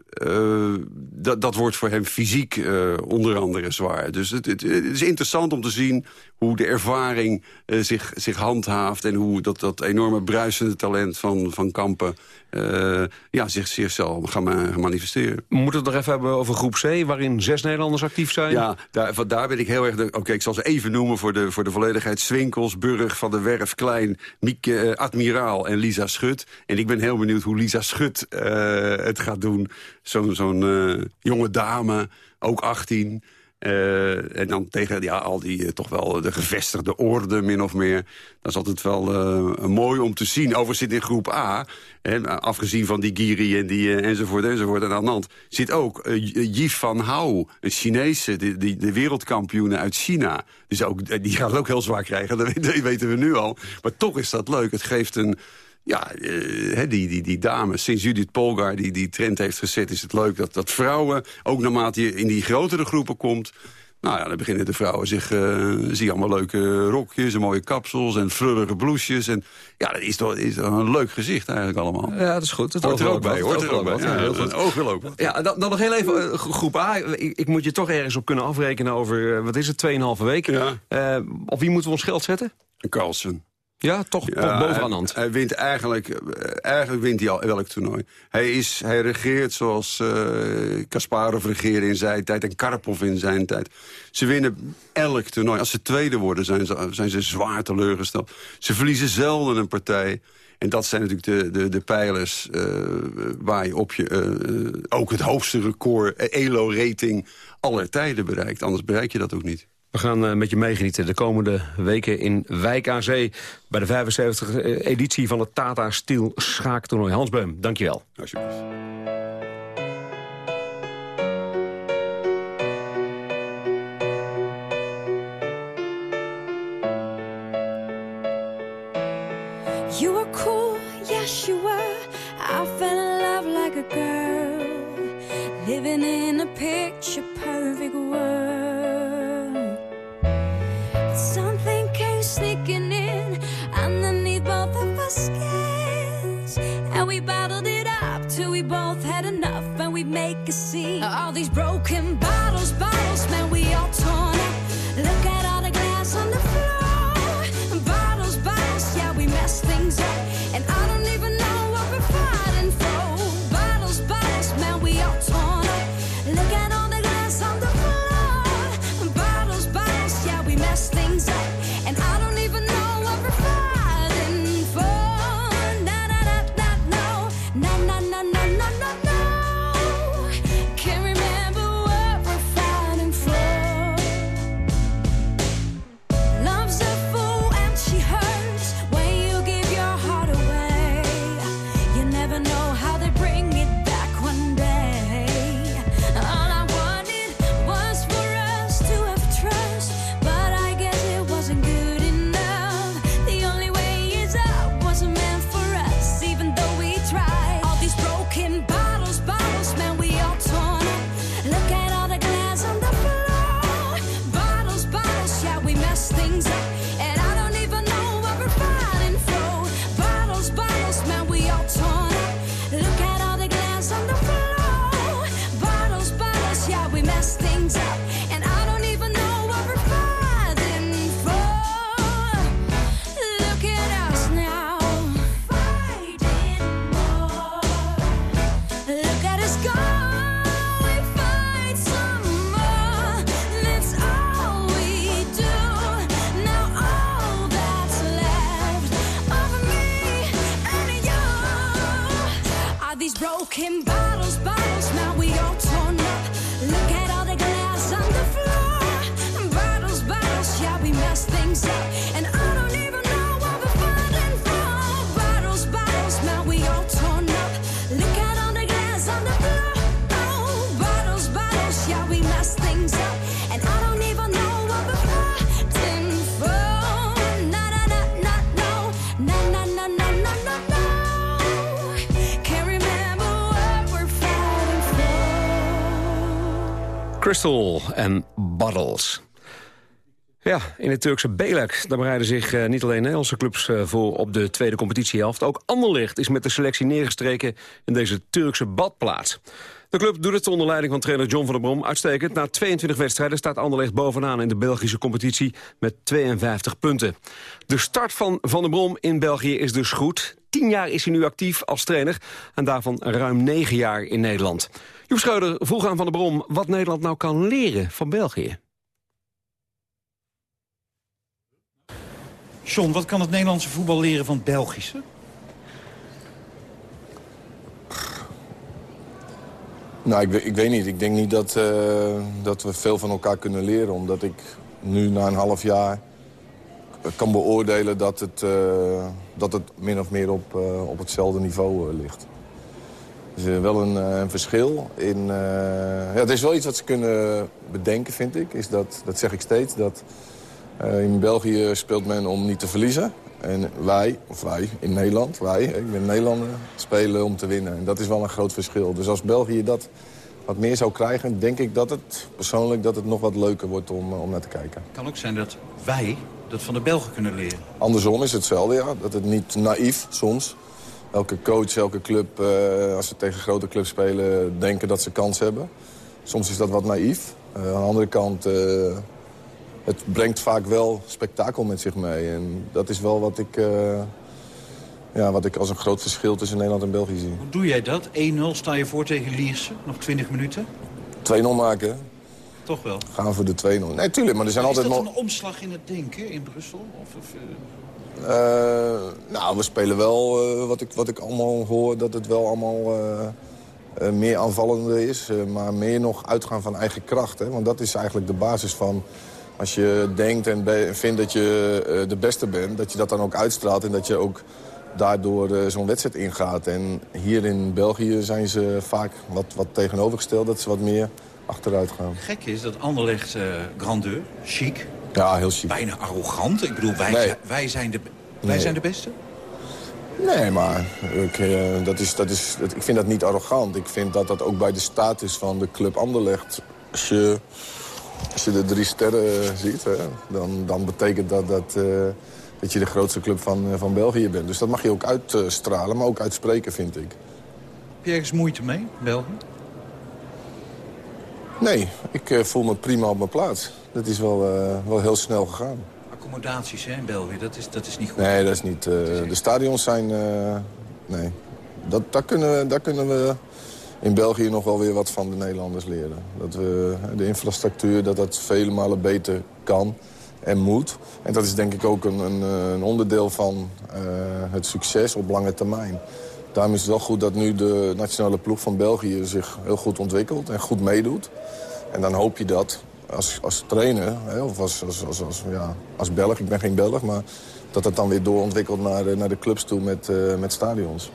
dat, dat wordt voor hem fysiek onder andere zwaar. Dus het, het, het, is interessant om te zien hoe de ervaring zich, zich handhaaft... en hoe dat, dat enorme bruisende talent van, van Kampen ja, zich, zich zal gaan, gaan, manifesteren. We moeten het nog even hebben over groep C... waarin zes Nederlanders actief zijn. Ja, daar, daar ben ik heel erg... Oké, ik zal ze even noemen voor de, voor de volledigheid. Swinkels, Burg, Van der Werf, Klein, Mieke, Admiraal en Lisa Schut. En ik ben heel benieuwd hoe Lisa Schut het gaat doen zo'n zo'n jonge dame, ook 18. Uh, en dan tegen ja, al die uh, toch wel de gevestigde orde, min of meer. Dat is altijd wel uh, mooi om te zien. Overigens zit in groep A, afgezien van die Giri en die, enzovoort, enzovoort. En hand zit ook Yves van Hou, een Chinese, de, de, de wereldkampioen uit China. Dus ook, die gaat het ook heel zwaar krijgen, *laughs* dat weten we nu al. Maar toch is dat leuk. Het geeft een ja, uh, die, die, die dame, sinds Judith Polgar die die trend heeft gezet... is het leuk dat, dat vrouwen, ook naarmate je in die grotere groepen komt... Nou ja, dan beginnen de vrouwen zich... Uh, zie je allemaal leuke rokjes en mooie kapsels en frullige blouses. En ja, dat is toch, is toch een leuk gezicht eigenlijk allemaal. Ja, dat is goed. Dat hoort er ook bij, hoort er ook bij. Ja, ook Ja, dan, dan nog heel even uh, groep A. Ik, ik, moet je toch ergens op kunnen afrekenen over, wat is het, 2,5 week. Ja. op wie moeten we ons geld zetten? Carlsen. Ja, toch, ja, bovenaan hand. Hij, hij, wint eigenlijk, eigenlijk wint hij al elk toernooi. Hij, is, hij regeert zoals uh, Kasparov regeerde in zijn tijd en Karpov in zijn tijd. Ze winnen elk toernooi. Als ze tweede worden zijn ze, zijn ze zwaar teleurgesteld. Ze verliezen zelden een partij. En dat zijn natuurlijk de, de, de pijlers uh, waar je op je uh, ook het hoogste record, ELO-rating aller tijden bereikt. Anders bereik je dat ook niet. We gaan uh, met je meegenieten de komende weken in Wijk aan Zee... bij de 75e editie van het Tata Steel schaaktoernooi. Hans Beum, dankjewel. Alsjeblieft. You were cool, yes you were. I fell in love like a girl. Living in a picture perfect world. And we bottled it up till we both had enough. And we make a scene. All these broken bottles, En Bottles. Ja, in het Turkse Belek. Daar bereiden zich eh, niet alleen Nederlandse clubs eh, voor op de tweede competitiehelft. Ook Anderlecht is met de selectie neergestreken in deze Turkse badplaats. De club doet het onder leiding van trainer John van der Brom uitstekend. Na 22 wedstrijden staat Anderlecht bovenaan in de Belgische competitie met 52 punten. De start van Van der Brom in België is dus goed. Tien jaar is hij nu actief als trainer en daarvan ruim negen jaar in Nederland. Joep Schreuder vroeg aan Van der Brom wat Nederland nou kan leren van België. John, wat kan het Nederlandse voetbal leren van het Belgische? Nou, ik, ik weet niet. Ik denk niet dat, eh, dat we veel van elkaar kunnen leren. Omdat ik nu na een half jaar kan beoordelen dat het, eh, dat het min of meer op, eh, op hetzelfde niveau ligt. Er is wel een, eh, een verschil. In, eh, ja, het is wel iets wat ze kunnen bedenken, vind ik. Is dat, dat zeg ik steeds. Dat, eh, in België speelt men om niet te verliezen. En wij, of wij in Nederland, wij, ik ben Nederlander, spelen om te winnen. En dat is wel een groot verschil. Dus als België dat wat meer zou krijgen, denk ik dat het persoonlijk dat het nog wat leuker wordt om, om naar te kijken. Het kan ook zijn dat wij dat van de Belgen kunnen leren. Andersom is hetzelfde, ja. Dat het niet naïef soms. Elke coach, elke club, eh, als ze tegen grote clubs spelen, denken dat ze kans hebben. Soms is dat wat naïef. Eh, aan de andere kant, eh, het brengt vaak wel spektakel met zich mee. En dat is wel wat ik, ja, wat ik als een groot verschil tussen Nederland en België zie. Hoe doe jij dat? 1-0 sta je voor tegen Lierse, nog 20 minuten? 2-0 maken, Toch wel. gaan voor de 2-0. Nee, tuurlijk, maar er zijn is altijd dat nog... een omslag in het denken in Brussel? Of, of, eh, nou, we spelen wel, eh, wat, ik, wat ik allemaal hoor, dat het wel allemaal eh, meer aanvallender is. maar meer nog uitgaan van eigen kracht. Hè? Want dat is eigenlijk de basis van... Als je denkt en vindt dat je de beste bent, dat je dat dan ook uitstraalt... en dat je ook daardoor zo'n wedstrijd ingaat. En hier in België zijn ze vaak wat, wat tegenovergesteld... dat ze wat meer achteruit gaan. Gek is dat Anderlecht grandeur, chic, Ja, heel chic. bijna arrogant. Ik bedoel, wij, Nee. wij, zijn, de, wij Nee. zijn de beste. Nee, maar ik, eh, dat is, dat is, dat- ik vind dat niet arrogant. Ik vind dat dat ook bij de status van de club Anderlecht... Als je, als je de drie sterren eh, ziet, hè, dan, dan betekent dat dat, eh, dat je de grootste club van, van België bent. Dus dat mag je ook uitstralen, maar ook uitspreken, vind ik. Heb je ergens moeite mee, België? Nee, ik eh, voel me prima op mijn plaats. Dat is wel, eh, wel heel snel gegaan. Accommodaties hè, in België, dat is, dat is niet goed. Nee, dat is niet. eh, de stadions zijn. nee. Dat, daar, kunnen we, daar kunnen we in België nog wel weer wat van de Nederlanders leren. Dat we de infrastructuur, dat dat vele malen beter kan en moet. En dat is denk ik ook een, een, een onderdeel van het succes op lange termijn. Daarom is het wel goed dat nu de nationale ploeg van België zich heel goed ontwikkelt en goed meedoet. En dan hoop je dat als, als trainer, hè, of als, als, als, als, ja, als Belg, ik ben geen Belg, maar dat het dan weer doorontwikkelt naar, de- naar de clubs toe met, eh, met stadions.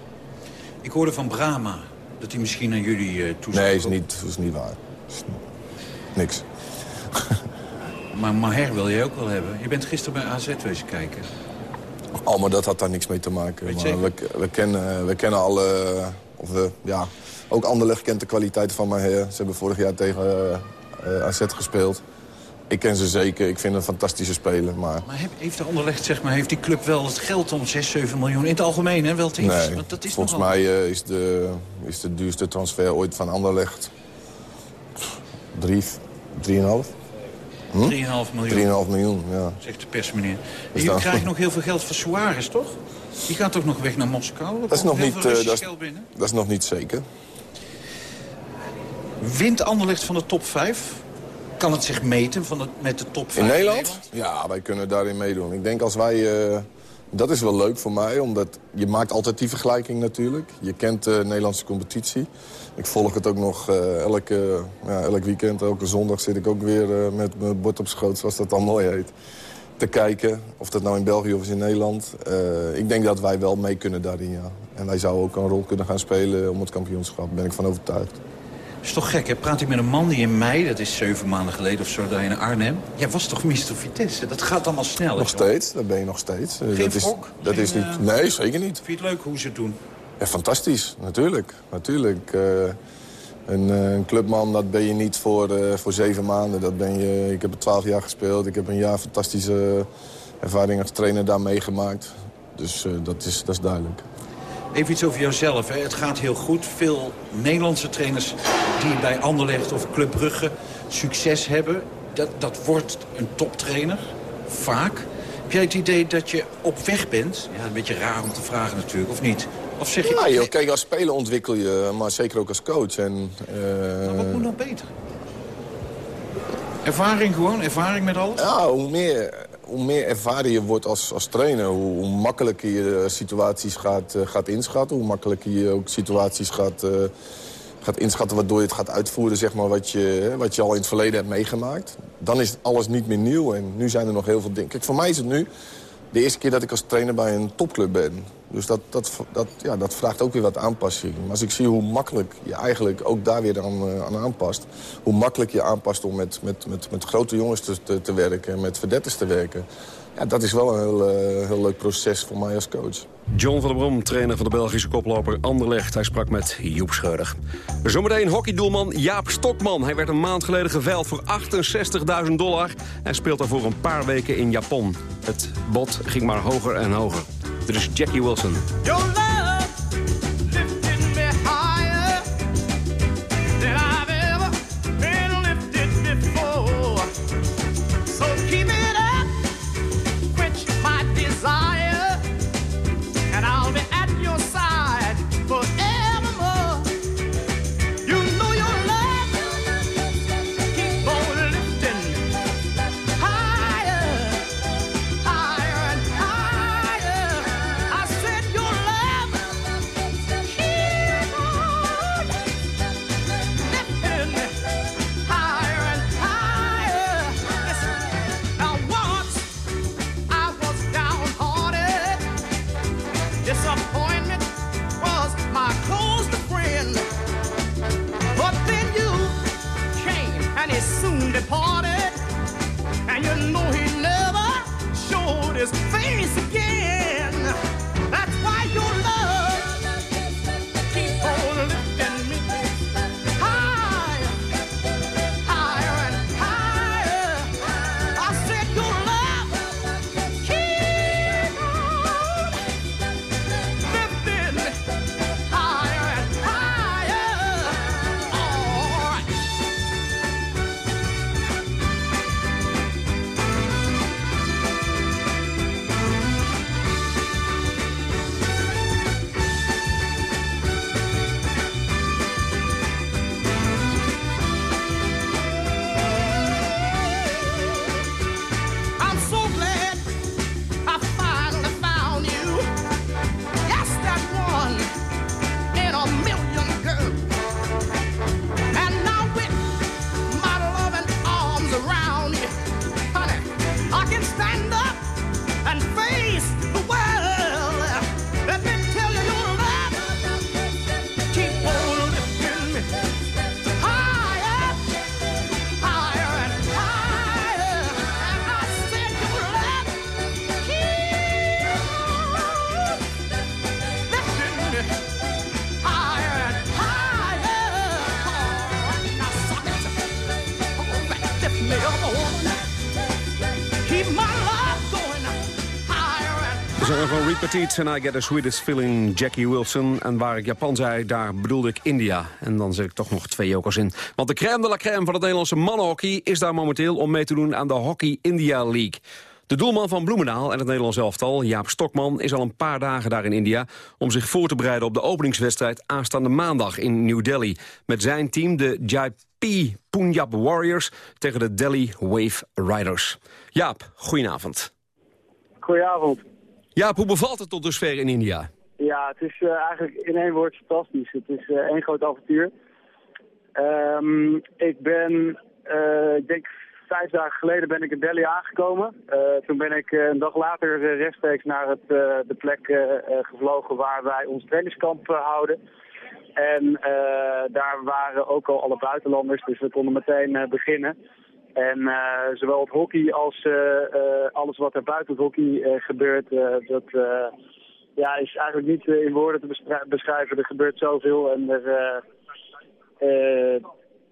Ik hoorde van Brahma dat hij misschien aan jullie eh toezicht. Nee, is niet, is niet waar. Is niks. *laughs* Maar Maher wil je ook wel hebben. Je bent gisteren bij AZ wezen kijken. Oh, maar dat had daar niks mee te maken. Maar we, we, kennen, we kennen alle... Of we, ja, ook Anderlecht kent de kwaliteiten van Maher. Ze hebben vorig jaar tegen eh, eh, AZ gespeeld. Ik ken ze zeker. Ik vind een fantastische speler. Maar Maar heeft de Anderlecht, zeg maar, heeft die club wel het geld om 6, 7 miljoen in het algemeen hè, wel te nee? Want dat is volgens nogal- mij eh, is, de, is de duurste transfer ooit van Anderlecht... 3, 3,5? Hm? 3,5 miljoen. 3,5 miljoen, ja. Zegt de Dus jullie dan- krijgen *laughs* nog heel veel geld voor Suarez, toch? Die gaat toch nog weg naar Moskou? Dat is, nog niet, eh, Russisch dat, is, dat is nog niet zeker. Wint Anderlecht van de top 5? Kan het zich meten van de, met de top 5 In Nederland? Ja, wij kunnen daarin meedoen. Ik denk als wij... eh, dat is wel leuk voor mij, omdat je maakt altijd die vergelijking natuurlijk. Je kent de Nederlandse competitie. Ik volg het ook nog eh, elke, ja, elk weekend, elke zondag zit ik ook weer eh, met mijn bord op schoot, zoals dat dan mooi heet. Te kijken, of dat nou in België of is in Nederland. Eh, ik denk dat wij wel mee kunnen daarin, ja. En wij zouden ook een rol kunnen gaan spelen om het kampioenschap, daar ben ik van overtuigd. is toch gek, hè? Praat ik met een man die in mei, dat is zeven maanden geleden of zo, daar in Arnhem. Jij was toch Mr. Vitesse? Dat gaat allemaal snel. Nog steeds, dat ben je nog steeds. Geen dat is, wrok? dat Geen, is niet, nee, zeker niet. Vind je het leuk hoe ze het doen? Ja, fantastisch, natuurlijk. natuurlijk. Eh, Een, eh, een clubman, dat ben je niet voor, eh, voor zeven maanden. Dat ben je, ik heb er twaalf jaar gespeeld. Ik heb een jaar fantastische ervaring als trainer daar meegemaakt. Dus eh, dat, is, dat is duidelijk. Even iets over jouzelf. Hè. Het gaat heel goed. Veel Nederlandse trainers die bij Anderlecht of Club Brugge succes hebben... dat, dat wordt een toptrainer, vaak. Heb jij het idee dat je op weg bent? Ja, een beetje raar om te vragen natuurlijk, of niet? Of zeg je... Ja, joh, kijk, als speler ontwikkel je, maar zeker ook als coach. En, eh, Maar wat moet nog beter? Ervaring gewoon? Ervaring met alles? Ja, hoe meer, hoe meer ervaren je wordt als, als trainer... Hoe, hoe makkelijker je eh, situaties gaat, eh, gaat inschatten. Hoe makkelijker je ook situaties gaat, gaat inschatten... waardoor je het gaat uitvoeren, zeg maar, wat je, hè, wat je al in het verleden hebt meegemaakt. Dan is alles niet meer nieuw en nu zijn er nog heel veel dingen. Kijk, voor mij is het nu de eerste keer dat ik als trainer bij een topclub ben. Dus dat, dat, dat, ja, dat vraagt ook weer wat aanpassing. Maar als ik zie hoe makkelijk je eigenlijk ook daar weer aan, eh, aan aanpast... hoe makkelijk je aanpast om met, met, met, met grote jongens te, te, werken... en met verdetters te werken... Ja, dat is wel een heel, eh, heel leuk proces voor mij als coach. John van der Brom, trainer van de Belgische koploper Anderlecht. Hij sprak met Joep Scheuder. Zometeen hockeydoelman Jaap Stokman. Hij werd een maand geleden geveild voor 68.000 dollar. en speelt daarvoor een paar weken in Japan. Het bod ging maar hoger en hoger. Dit is Jackie Wilson. Petit en I Get the Sweetest Feeling, Jackie Wilson. En waar ik Japan zei, daar bedoelde ik India. En dan zet ik toch nog twee jokers in. Want de crème de la crème van het Nederlandse mannenhockey... is daar momenteel om mee te doen aan de Hockey India League. De doelman van Bloemendaal en het Nederlands elftal, Jaap Stokman... is al een paar dagen daar in India om zich voor te bereiden... op de openingswedstrijd aanstaande maandag in New Delhi. Met zijn team de Jaipi Punjab Warriors tegen de Delhi Wave Riders. Jaap, goedenavond. Goedenavond. Jaap, hoe bevalt het tot dusver in India? Ja, het is eh, eigenlijk in één woord fantastisch. Het is eh, één groot avontuur. Ehm, ik ben, eh, ik denk vijf dagen geleden ben ik in Delhi aangekomen. Toen ben ik een dag later rechtstreeks naar het, de plek gevlogen waar wij ons trainingskamp houden. En daar waren ook al alle buitenlanders, dus we konden meteen beginnen. En eh, zowel het hockey als eh, eh, alles wat er buiten het hockey gebeurt, dat ja, is eigenlijk niet in woorden te beschrij- beschrijven. Er gebeurt zoveel en er,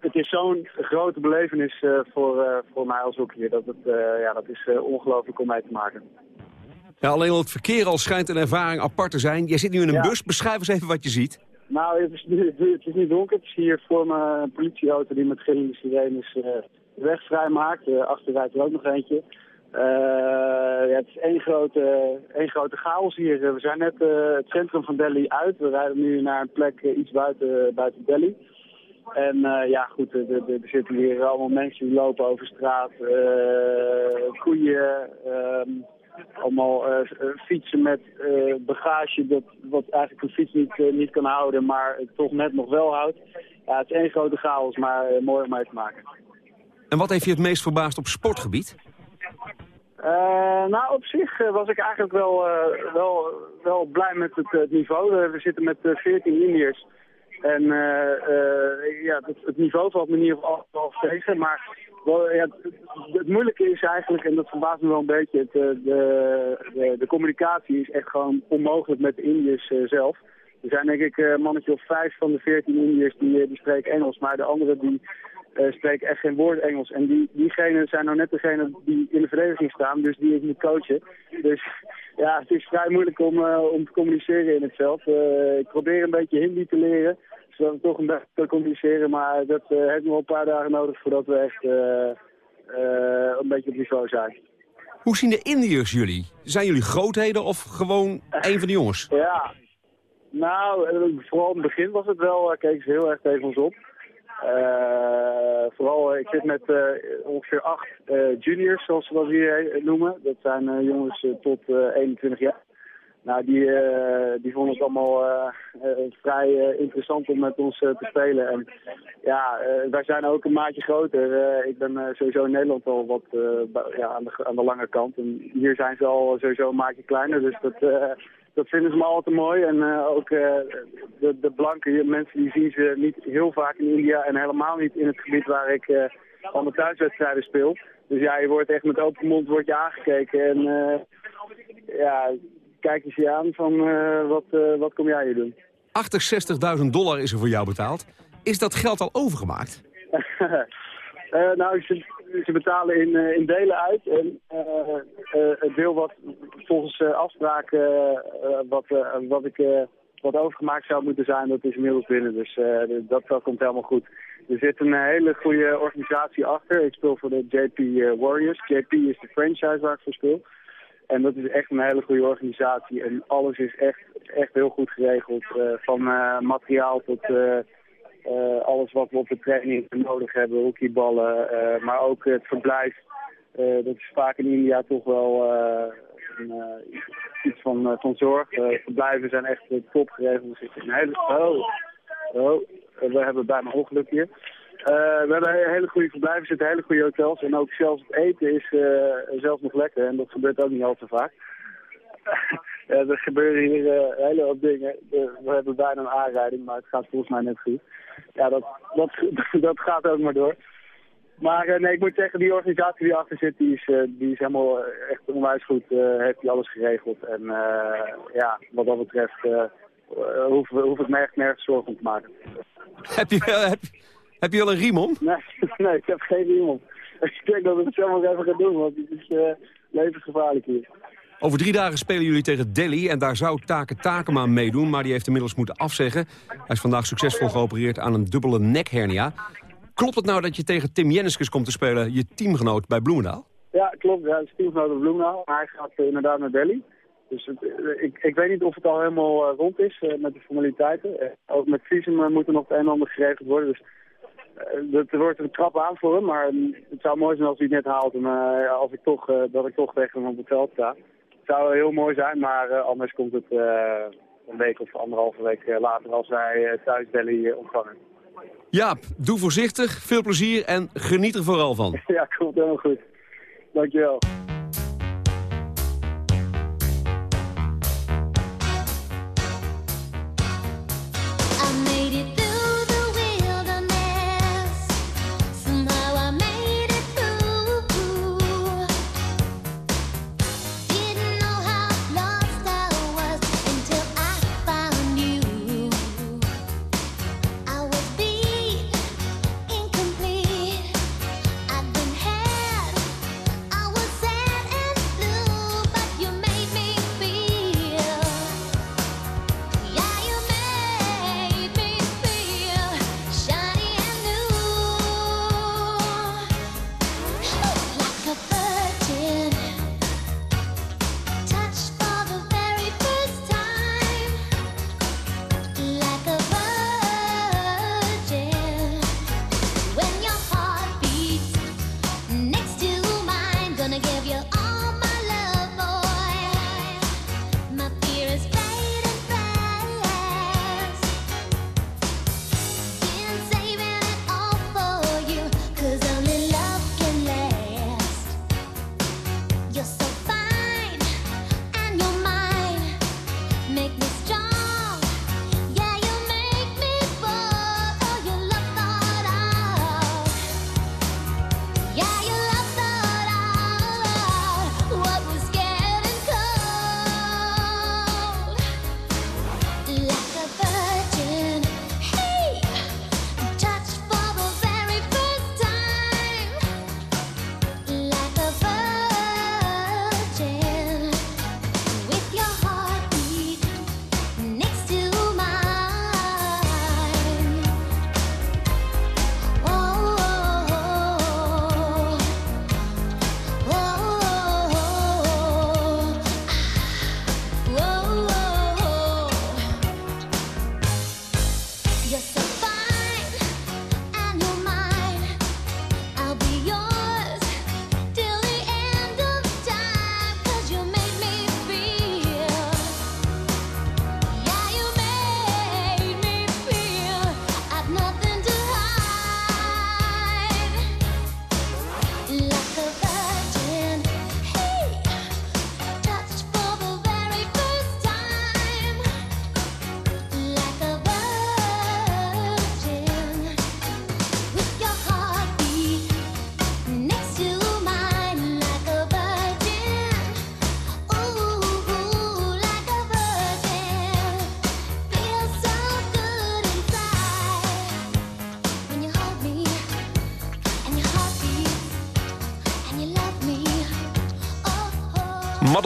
het is zo'n grote belevenis voor, voor mij als hockeyer. Dat, het, ja, dat is ongelooflijk om mee te maken. Ja, alleen al het verkeer al schijnt een ervaring apart te zijn. Jij zit nu in een Ja. bus. Beschrijf eens even wat je ziet. Nou, het is, nu- het is niet donker. Het is hier voor me een politieauto die met gillende sirenes eh, weg vrijmaakt. Uh, achter rijdt er ook nog eentje. Eh, ja, het is één grote, één grote chaos hier. We zijn net eh, het centrum van Delhi uit. We rijden nu naar een plek eh, iets buiten, buiten Delhi. En eh, ja, goed, er, zitten hier allemaal mensen die lopen over straat. eh, koeien, ehm, allemaal eh, eh, fietsen met eh, bagage dat, wat eigenlijk een fiets niet, eh, niet kan houden, maar het toch net nog wel houdt. Ja, het is één grote chaos, maar eh, mooi om mee te maken. En wat heeft je het meest verbaasd op sportgebied? Eh, nou, op zich eh, was ik eigenlijk wel, eh, wel, wel blij met het, niveau. We zitten met eh, 14 Indiërs. En ja, het, het niveau valt me niet half tegen. Maar wel, ja, het, het moeilijke is eigenlijk, en dat verbaast me wel een beetje, het, de, de, de communicatie is echt gewoon onmogelijk met de Indiërs zelf. Er zijn denk ik een mannetje of vijf van de 14 Indiërs die, die spreken Engels, maar de anderen die eh, spreken echt geen woord Engels. En die, diegenen zijn nou net degene die in de verdediging staan, dus die ik moet coachen. Dus *laughs* ja, het is vrij moeilijk om, eh, om te communiceren in het veld. Eh, ik probeer een beetje Hindi te leren, zodat we toch een beetje kunnen communiceren. Maar dat heeft nog een paar dagen nodig voordat we echt een beetje op niveau zijn. Hoe zien de Indiërs jullie? Zijn jullie grootheden of gewoon een van de jongens? *laughs* Ja, nou, vooral in het begin was het wel, keken ze heel erg tegen ons op. Eh, vooral, eh, ik zit met eh, ongeveer acht juniors, zoals we dat hier noemen. Dat zijn jongens tot eh, 21 jaar. Nou, die, eh, die vonden het allemaal vrij interessant om met ons te spelen. En ja, wij zijn ook een maatje groter. Ik ben sowieso in Nederland al wat ja, aan, de, aan de lange kant. En hier zijn ze al sowieso een maatje kleiner. Dus dat, dat vinden ze me altijd mooi. En eh, ook eh, de, de blanke mensen die zien ze niet heel vaak in India. En helemaal niet in het gebied waar ik eh al mijn thuiswedstrijden speel. Dus ja, je wordt echt met open mond wordt je aangekeken. En ja, kijk eens je aan van wat, wat kom jij hier doen? 68.000 dollar is er voor jou betaald. Is dat geld al overgemaakt? *laughs* Nou, ze, ze betalen in, eh, in delen uit. En eh, eh, het deel wat volgens afspraak wat, wat, ik, wat overgemaakt zou moeten zijn, dat is inmiddels binnen. Dus eh, dat, dat komt helemaal goed. Er zit een hele goede organisatie achter. Ik speel voor de JP Warriors. JP is de franchise waar ik voor speel. En dat is echt een hele goede organisatie. En alles is echt, echt heel goed geregeld. eh, van materiaal tot alles wat we op de training nodig hebben. Hockeyballen, eh, maar ook het verblijf. Eh, dat is vaak in India toch wel eh, een, eh, iets van, eh, zorg. Eh, verblijven zijn echt eh, top geregeld. Er hele... Oh, oh, eh, we hebben bijna ongeluk hier. Eh, we hebben hele goede verblijven, er zitten hele goede hotels. En ook zelfs het eten is eh, zelfs nog lekker. En dat gebeurt ook niet al te vaak. Er gebeuren hier eh, hele hoop dingen. We hebben bijna een aanrijding, maar het gaat volgens mij net goed. Ja, dat, dat, *laughs* dat gaat ook maar door. Maar eh, nee, ik moet zeggen, die organisatie die achter zit, die is, eh, die is helemaal echt onwijs goed. heeft die alles geregeld. En eh, ja, wat dat betreft hoef, hoef ik me echt nergens zorgen om te maken. Heb je, heb, heb je al een riem om? Nee, *laughs* nee, ik heb geen riem om. *laughs* Ik denk dat ik het zelf nog even ga doen, want het is eh, levensgevaarlijk hier. Over drie dagen spelen jullie tegen Delhi en daar zou Take Takema meedoen, maar die heeft inmiddels moeten afzeggen. Hij is vandaag succesvol geopereerd aan een dubbele nekhernia. Klopt het nou dat je tegen Tim Jenniskes komt te spelen, je teamgenoot bij Bloemendaal? Ja, klopt. Het is teamgenoot op Bloemendaal. Hij gaat eh, inderdaad naar Delhi. Dus het, eh, ik, ik weet niet of het al helemaal eh, rond is met de formaliteiten. Ook met visum moet er nog het een en ander geregeld worden. Dus er wordt een trap aan voor hem. Maar mm, het zou mooi zijn als hij het net haalt. En als ik toch, dat ik toch tegen hem op het veld sta. Het zou heel mooi zijn, maar eh, anders komt het eh, een week of anderhalve week eh, later als wij thuis Delhi ontvangen. Jaap, doe voorzichtig, veel plezier en geniet er vooral van. *laughs* ja, komt helemaal goed. Dankjewel.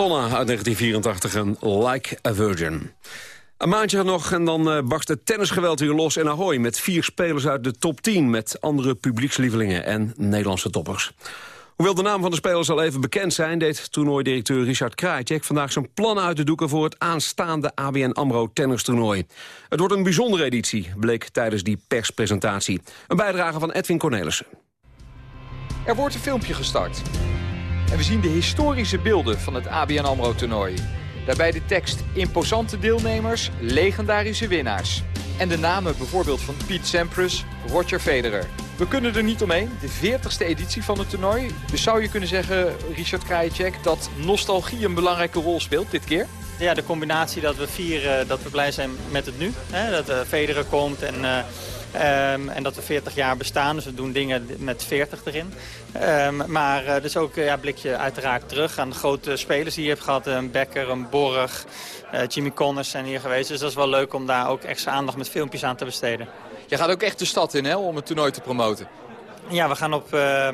Madonna uit 1984 en Like a Virgin. Een maandje nog en dan eh, barst het tennisgeweld weer los in Ahoy... met vier spelers uit de top 10 met andere publiekslievelingen en Nederlandse toppers. Hoewel de naam van de spelers al even bekend zijn... deed toernooidirecteur Richard Krajcek vandaag zijn plannen uit te doeken... voor het aanstaande ABN AMRO tennistoernooi. Het wordt een bijzondere editie, bleek tijdens die perspresentatie. Een bijdrage van Edwin Cornelissen. Er wordt een filmpje gestart. En we zien de historische beelden van het ABN AMRO-toernooi. Daarbij de tekst imposante deelnemers, legendarische winnaars. En de namen bijvoorbeeld van Pete Sampras, Roger Federer. We kunnen er niet omheen, de 40ste editie van het toernooi. Dus zou je kunnen zeggen, Richard Krajicek, dat nostalgie een belangrijke rol speelt dit keer? Ja, de combinatie dat we vieren, dat we blij zijn met het nu. Hè? Dat uh, Federer komt en, uh, um, en dat we 40 jaar bestaan. Dus we doen dingen met 40 erin. Um, maar uh, dus ook ja, blik je uiteraard terug aan de grote spelers die je hebt gehad. Een Becker, een Borg, Jimmy Connors zijn hier geweest. Dus dat is wel leuk om daar ook extra aandacht met filmpjes aan te besteden. Je gaat ook echt de stad in hè, om het toernooi te promoten. Ja, we gaan op, uh,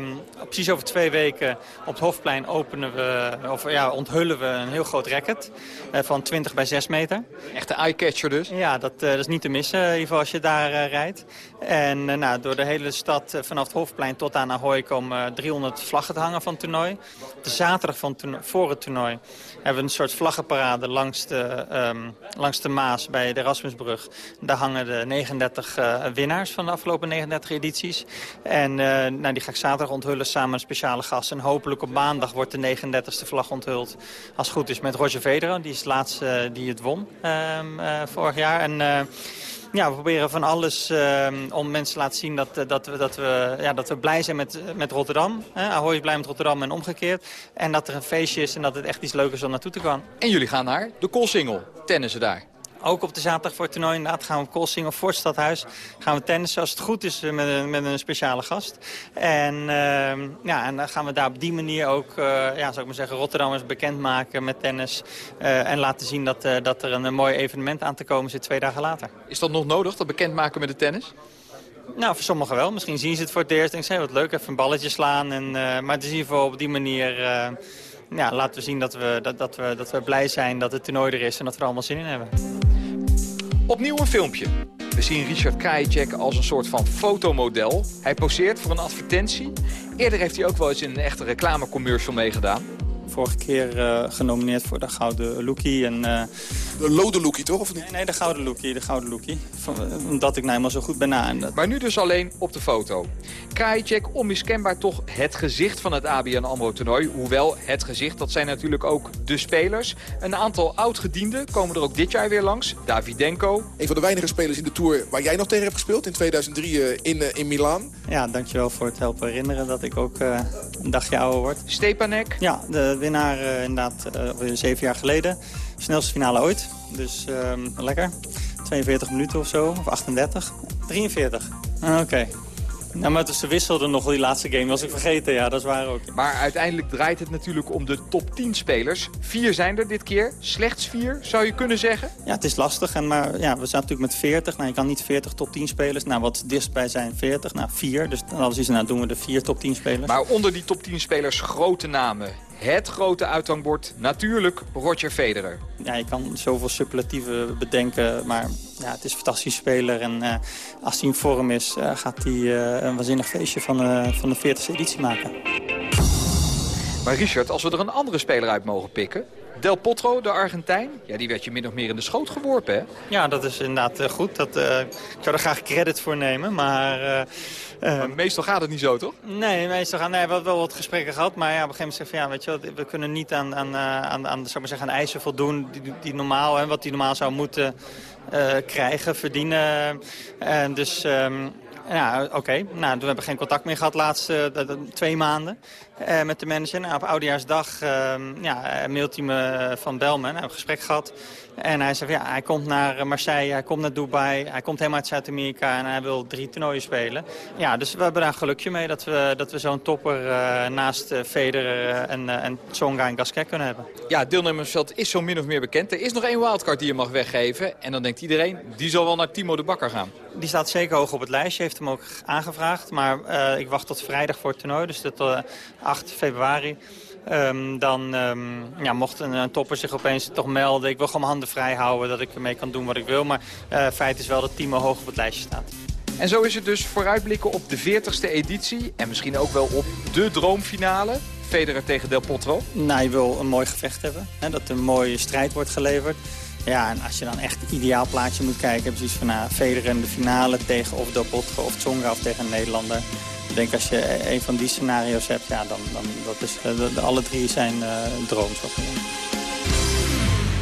precies over twee weken op het Hofplein openen we, of, ja, onthullen we een heel groot racket uh, van 20 bij 6 meter. Echte eye-catcher dus? Ja, dat, uh, dat, is niet te missen in ieder geval als je daar rijdt. En nou, door de hele stad vanaf het Hofplein tot aan Ahoy komen 300 vlaggen te hangen van het toernooi. De zaterdag van toernooi, voor het toernooi hebben we een soort vlaggenparade langs de, um, langs de Maas bij de Erasmusbrug. Daar hangen de 39 winnaars van de afgelopen 39 edities. En nou, die ga ik zaterdag onthullen samen met speciale gasten. En hopelijk op maandag wordt de 39e vlag onthuld. Als het goed is met Roger Federer. Die is de laatste uh, die het won uh, vorig jaar. En ja, we proberen van alles om mensen te laten zien dat, dat, we, dat, we, ja, dat we blij zijn met, met Rotterdam. Ahoy is blij met Rotterdam en omgekeerd. En dat er een feestje is en dat het echt iets leukers is om naartoe te gaan. En jullie gaan naar de Koolsingel. Tennissen daar. Ook op de zaterdag voor het toernooi inderdaad gaan we op Koolsingel voor het stadhuis. Gaan we tennissen als het goed is met een, met een speciale gast. En, uh, ja, en dan gaan we daar op die manier ook, uh, ja, zou ik maar zeggen, Rotterdammers bekendmaken met tennis. Uh, en laten zien dat, dat er een, een mooi evenement aan te komen zit twee dagen later. Is dat nog nodig, dat bekendmaken met de tennis? Nou, voor sommigen wel. Misschien zien ze het voor het eerst en zeggen, wat leuk, even een balletje slaan. En, maar het is in ieder geval op die manier ja, laten we zien dat we, dat, dat, we, dat we blij zijn dat het toernooi er is en dat we er allemaal zin in hebben. Opnieuw een filmpje. We zien Richard Krajicek als een soort van fotomodel. Hij poseert voor een advertentie. Eerder heeft hij ook wel eens in een echte reclamecommercial meegedaan. Vorige keer uh, genomineerd voor de Gouden Lookie. En, uh, de Lode Lookie, toch? Of niet? Nee, nee, de Gouden Lookie. De Gouden Lookie. Van, omdat ik nou helemaal zo goed ben na. Dat... Maar nu dus alleen op de foto. Krajicek onmiskenbaar toch het gezicht van het ABN AMRO-toernooi. Hoewel het gezicht, dat zijn natuurlijk ook de spelers. Een aantal oud-gedienden komen er ook dit jaar weer langs. Davidenko. Een van de weinige spelers in de Tour waar jij nog tegen hebt gespeeld in 2003 uh, in, uh, in Milaan. Ja, dankjewel voor het helpen herinneren dat ik ook uh, een dagje ouder word. Stepanek. Ja, de winnaar uh, inderdaad uh, zeven jaar geleden. Snelste finale ooit. Dus um, lekker. 42 minuten of zo, of 38. 43. Ah, Oké. Okay. Nou, maar ze wisselden nog die laatste game, was ik vergeten. Ja, dat is waar ook. Maar uiteindelijk draait het natuurlijk om de top 10 spelers. Vier zijn er dit keer. Slechts vier, zou je kunnen zeggen? Ja, het is lastig. En maar ja, we staan natuurlijk met 40. Nou, je kan niet 40 top 10 spelers. Nou, wat dichtbij zijn 40. Nou, vier. Dus dan nou, doen we de vier top 10 spelers. Maar onder die top 10 spelers grote namen. Het grote uithangbord, natuurlijk Roger Federer. Ja, je kan zoveel superlatieven bedenken, maar ja, het is een fantastisch speler. En uh, als hij in vorm is, uh, gaat hij uh, een waanzinnig feestje van, van de 40e editie maken. Maar Richard, als we er een andere speler uit mogen pikken... Del Potro, de Argentijn, ja, die werd je min of meer in de schoot geworpen, hè? Ja, dat is inderdaad goed. Dat, ik zou er graag credit voor nemen, maar... *laughs* Maar meestal gaat het niet zo, toch? Nee, meestal gaan... Nee, we hebben wel wat gesprekken gehad, maar ja, op een gegeven moment zeggen van... Ja, weet je wel, we kunnen niet aan, aan, aan, aan, zou maar zeggen, aan eisen voldoen die, die normaal, hè, wat die normaal zou moeten krijgen, verdienen. En dus... Um, ja, oké. Nou, we hebben geen contact meer gehad de laatste twee maanden met de manager. Nou, op Oudejaarsdag uh, ja, mailt hij me van Belmen. We hebben een gesprek gehad. En hij zei, ja, hij komt naar Marseille, hij komt naar Dubai, hij komt helemaal uit Zuid-Amerika en hij wil drie toernooien spelen. Ja, dus we hebben daar een gelukje mee dat we, dat we zo'n topper uh, naast uh, Federer en, uh, en Tsonga en Gasquet kunnen hebben. Ja, het deelnemersveld is zo min of meer bekend. Er is nog één wildcard die je mag weggeven en dan denkt iedereen, die zal wel naar Timo de Bakker gaan. Die staat zeker hoog op het lijstje, heeft hem ook aangevraagd. Maar ik wacht tot vrijdag voor het toernooi, dus tot 8 februari. Ehm, dan ehm, ja, mocht een, een topper zich opeens toch melden. Ik wil gewoon mijn handen vrij houden, dat ik ermee kan doen wat ik wil. Maar eh feit is wel dat Timo hoog op het lijstje staat. En zo is het dus vooruitblikken op de 40ste editie. En misschien ook wel op de droomfinale. Federer tegen Del Potro. Nou, je wil een mooi gevecht hebben. Hè, dat er een mooie strijd wordt geleverd. Ja, en als je dan echt het ideaal plaatje moet kijken... heb je zoiets van nou, Federer in de finale tegen of Del Potro of Tsonga of tegen een Nederlander. Als je een van die scenario's hebt, ja, dan, dan is, eh, alle drie zijn eh droom. zou ik zeggen.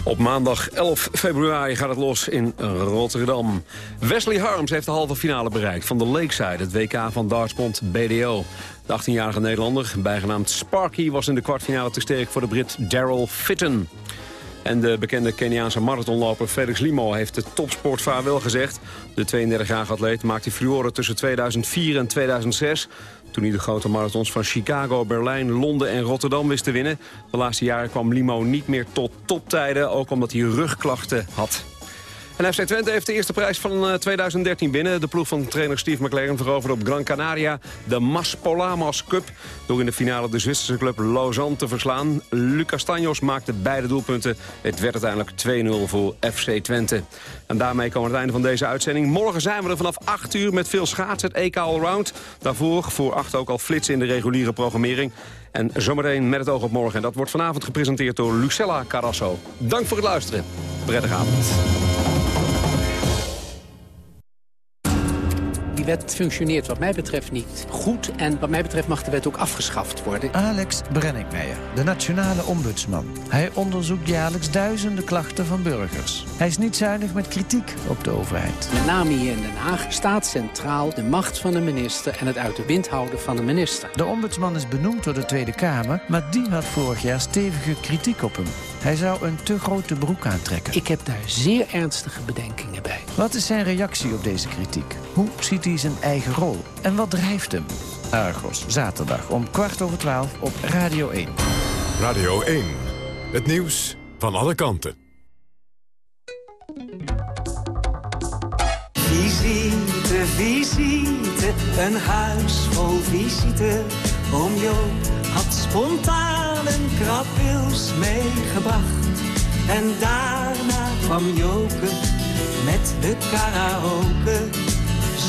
Op maandag 11 februari gaat het los in Rotterdam. Wesley Harms heeft de halve finale bereikt van de Lakeside, het WK van dartsbond BDO. De 18-jarige Nederlander, bijgenaamd Sparky, was in de kwartfinale te sterk voor de Brit Daryl Fitton. En de bekende Keniaanse marathonloper Felix Limo heeft de topsport vaarwel gezegd. De 32-jarige atleet maakte furoren tussen 2004 en 2006... toen hij de grote marathons van Chicago, Berlijn, Londen en Rotterdam wist te winnen. De laatste jaren kwam Limo niet meer tot toptijden, ook omdat hij rugklachten had. En FC Twente heeft de eerste prijs van eh, 2013 binnen. De ploeg van trainer Steve McLaren veroverde op Gran Canaria de Mas Polamas Cup... door in de finale de Zwitserse club Lausanne te verslaan. Lucas Tanjos maakte beide doelpunten. Het werd uiteindelijk 2-0 voor FC Twente. En daarmee komen we aan het einde van deze uitzending. Morgen zijn we er vanaf 8 uur met veel schaats, het EK Allround. Daarvoor voor 8 ook al flitsen in de reguliere programmering. En zometeen met het oog op morgen. En dat wordt vanavond gepresenteerd door Lucella Carrasso. Dank voor het luisteren. Prettige avond. Wet functioneert wat mij betreft niet goed. En wat mij betreft mag de wet ook afgeschaft worden. Alex Brenninkmeijer, de nationale ombudsman. Hij onderzoekt jaarlijks duizenden klachten van burgers. Hij is niet zuinig met kritiek op de overheid. Met name hier in Den Haag staat centraal de macht van de minister... en het uit de wind houden van de minister. De ombudsman is benoemd door de Tweede Kamer... maar die had vorig jaar stevige kritiek op hem. Hij zou een te grote broek aantrekken. Ik heb daar zeer ernstige bedenkingen bij. Wat is zijn reactie op deze kritiek? Hoe ziet hij zijn eigen rol? En wat drijft hem? Argos, zaterdag om kwart over twaalf op Radio 1. Radio 1. Het nieuws van alle kanten. Visite, visite, een huis vol visite. Oom Joop had spontaan een krabwils meegebracht. En daarna kwam Joke met de karaoke.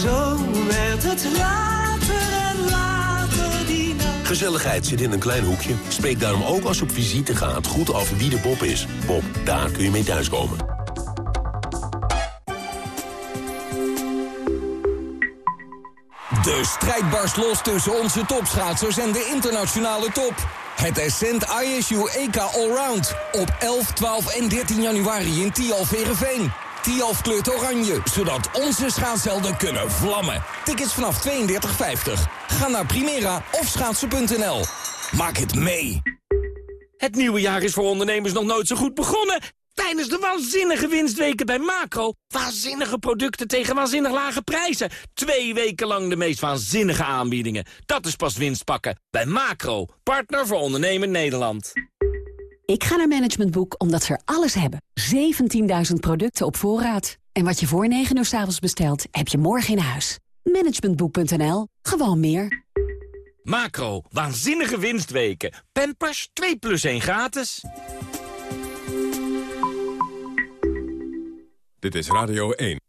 Zo werd het later en later die nacht. Gezelligheid zit in een klein hoekje. Spreek daarom ook als je op visite gaat goed af wie de Bob is. Bob, daar kun je mee thuiskomen. De strijd barst los tussen onze topschaatsers en de internationale top. Het Ascent ISU EK Allround. Op 11, 12 en 13 januari in Tialf Verenveen. Tialf kleurt oranje, zodat onze schaatshelden kunnen vlammen. Tickets vanaf 32,50. Ga naar Primera of schaatsen.nl. Maak het mee. Het nieuwe jaar is voor ondernemers nog nooit zo goed begonnen. Tijdens de waanzinnige winstweken bij Macro. Waanzinnige producten tegen waanzinnig lage prijzen. Twee weken lang de meest waanzinnige aanbiedingen. Dat is pas winst pakken. Bij Macro, partner voor ondernemen Nederland. Ik ga naar Management Boek omdat ze er alles hebben. 17.000 producten op voorraad. En wat je voor 9 uur s avonds bestelt, heb je morgen in huis. Managementboek.nl. Gewoon meer. Macro, waanzinnige winstweken. Pampers, 2 plus 1 gratis. Dit is Radio 1.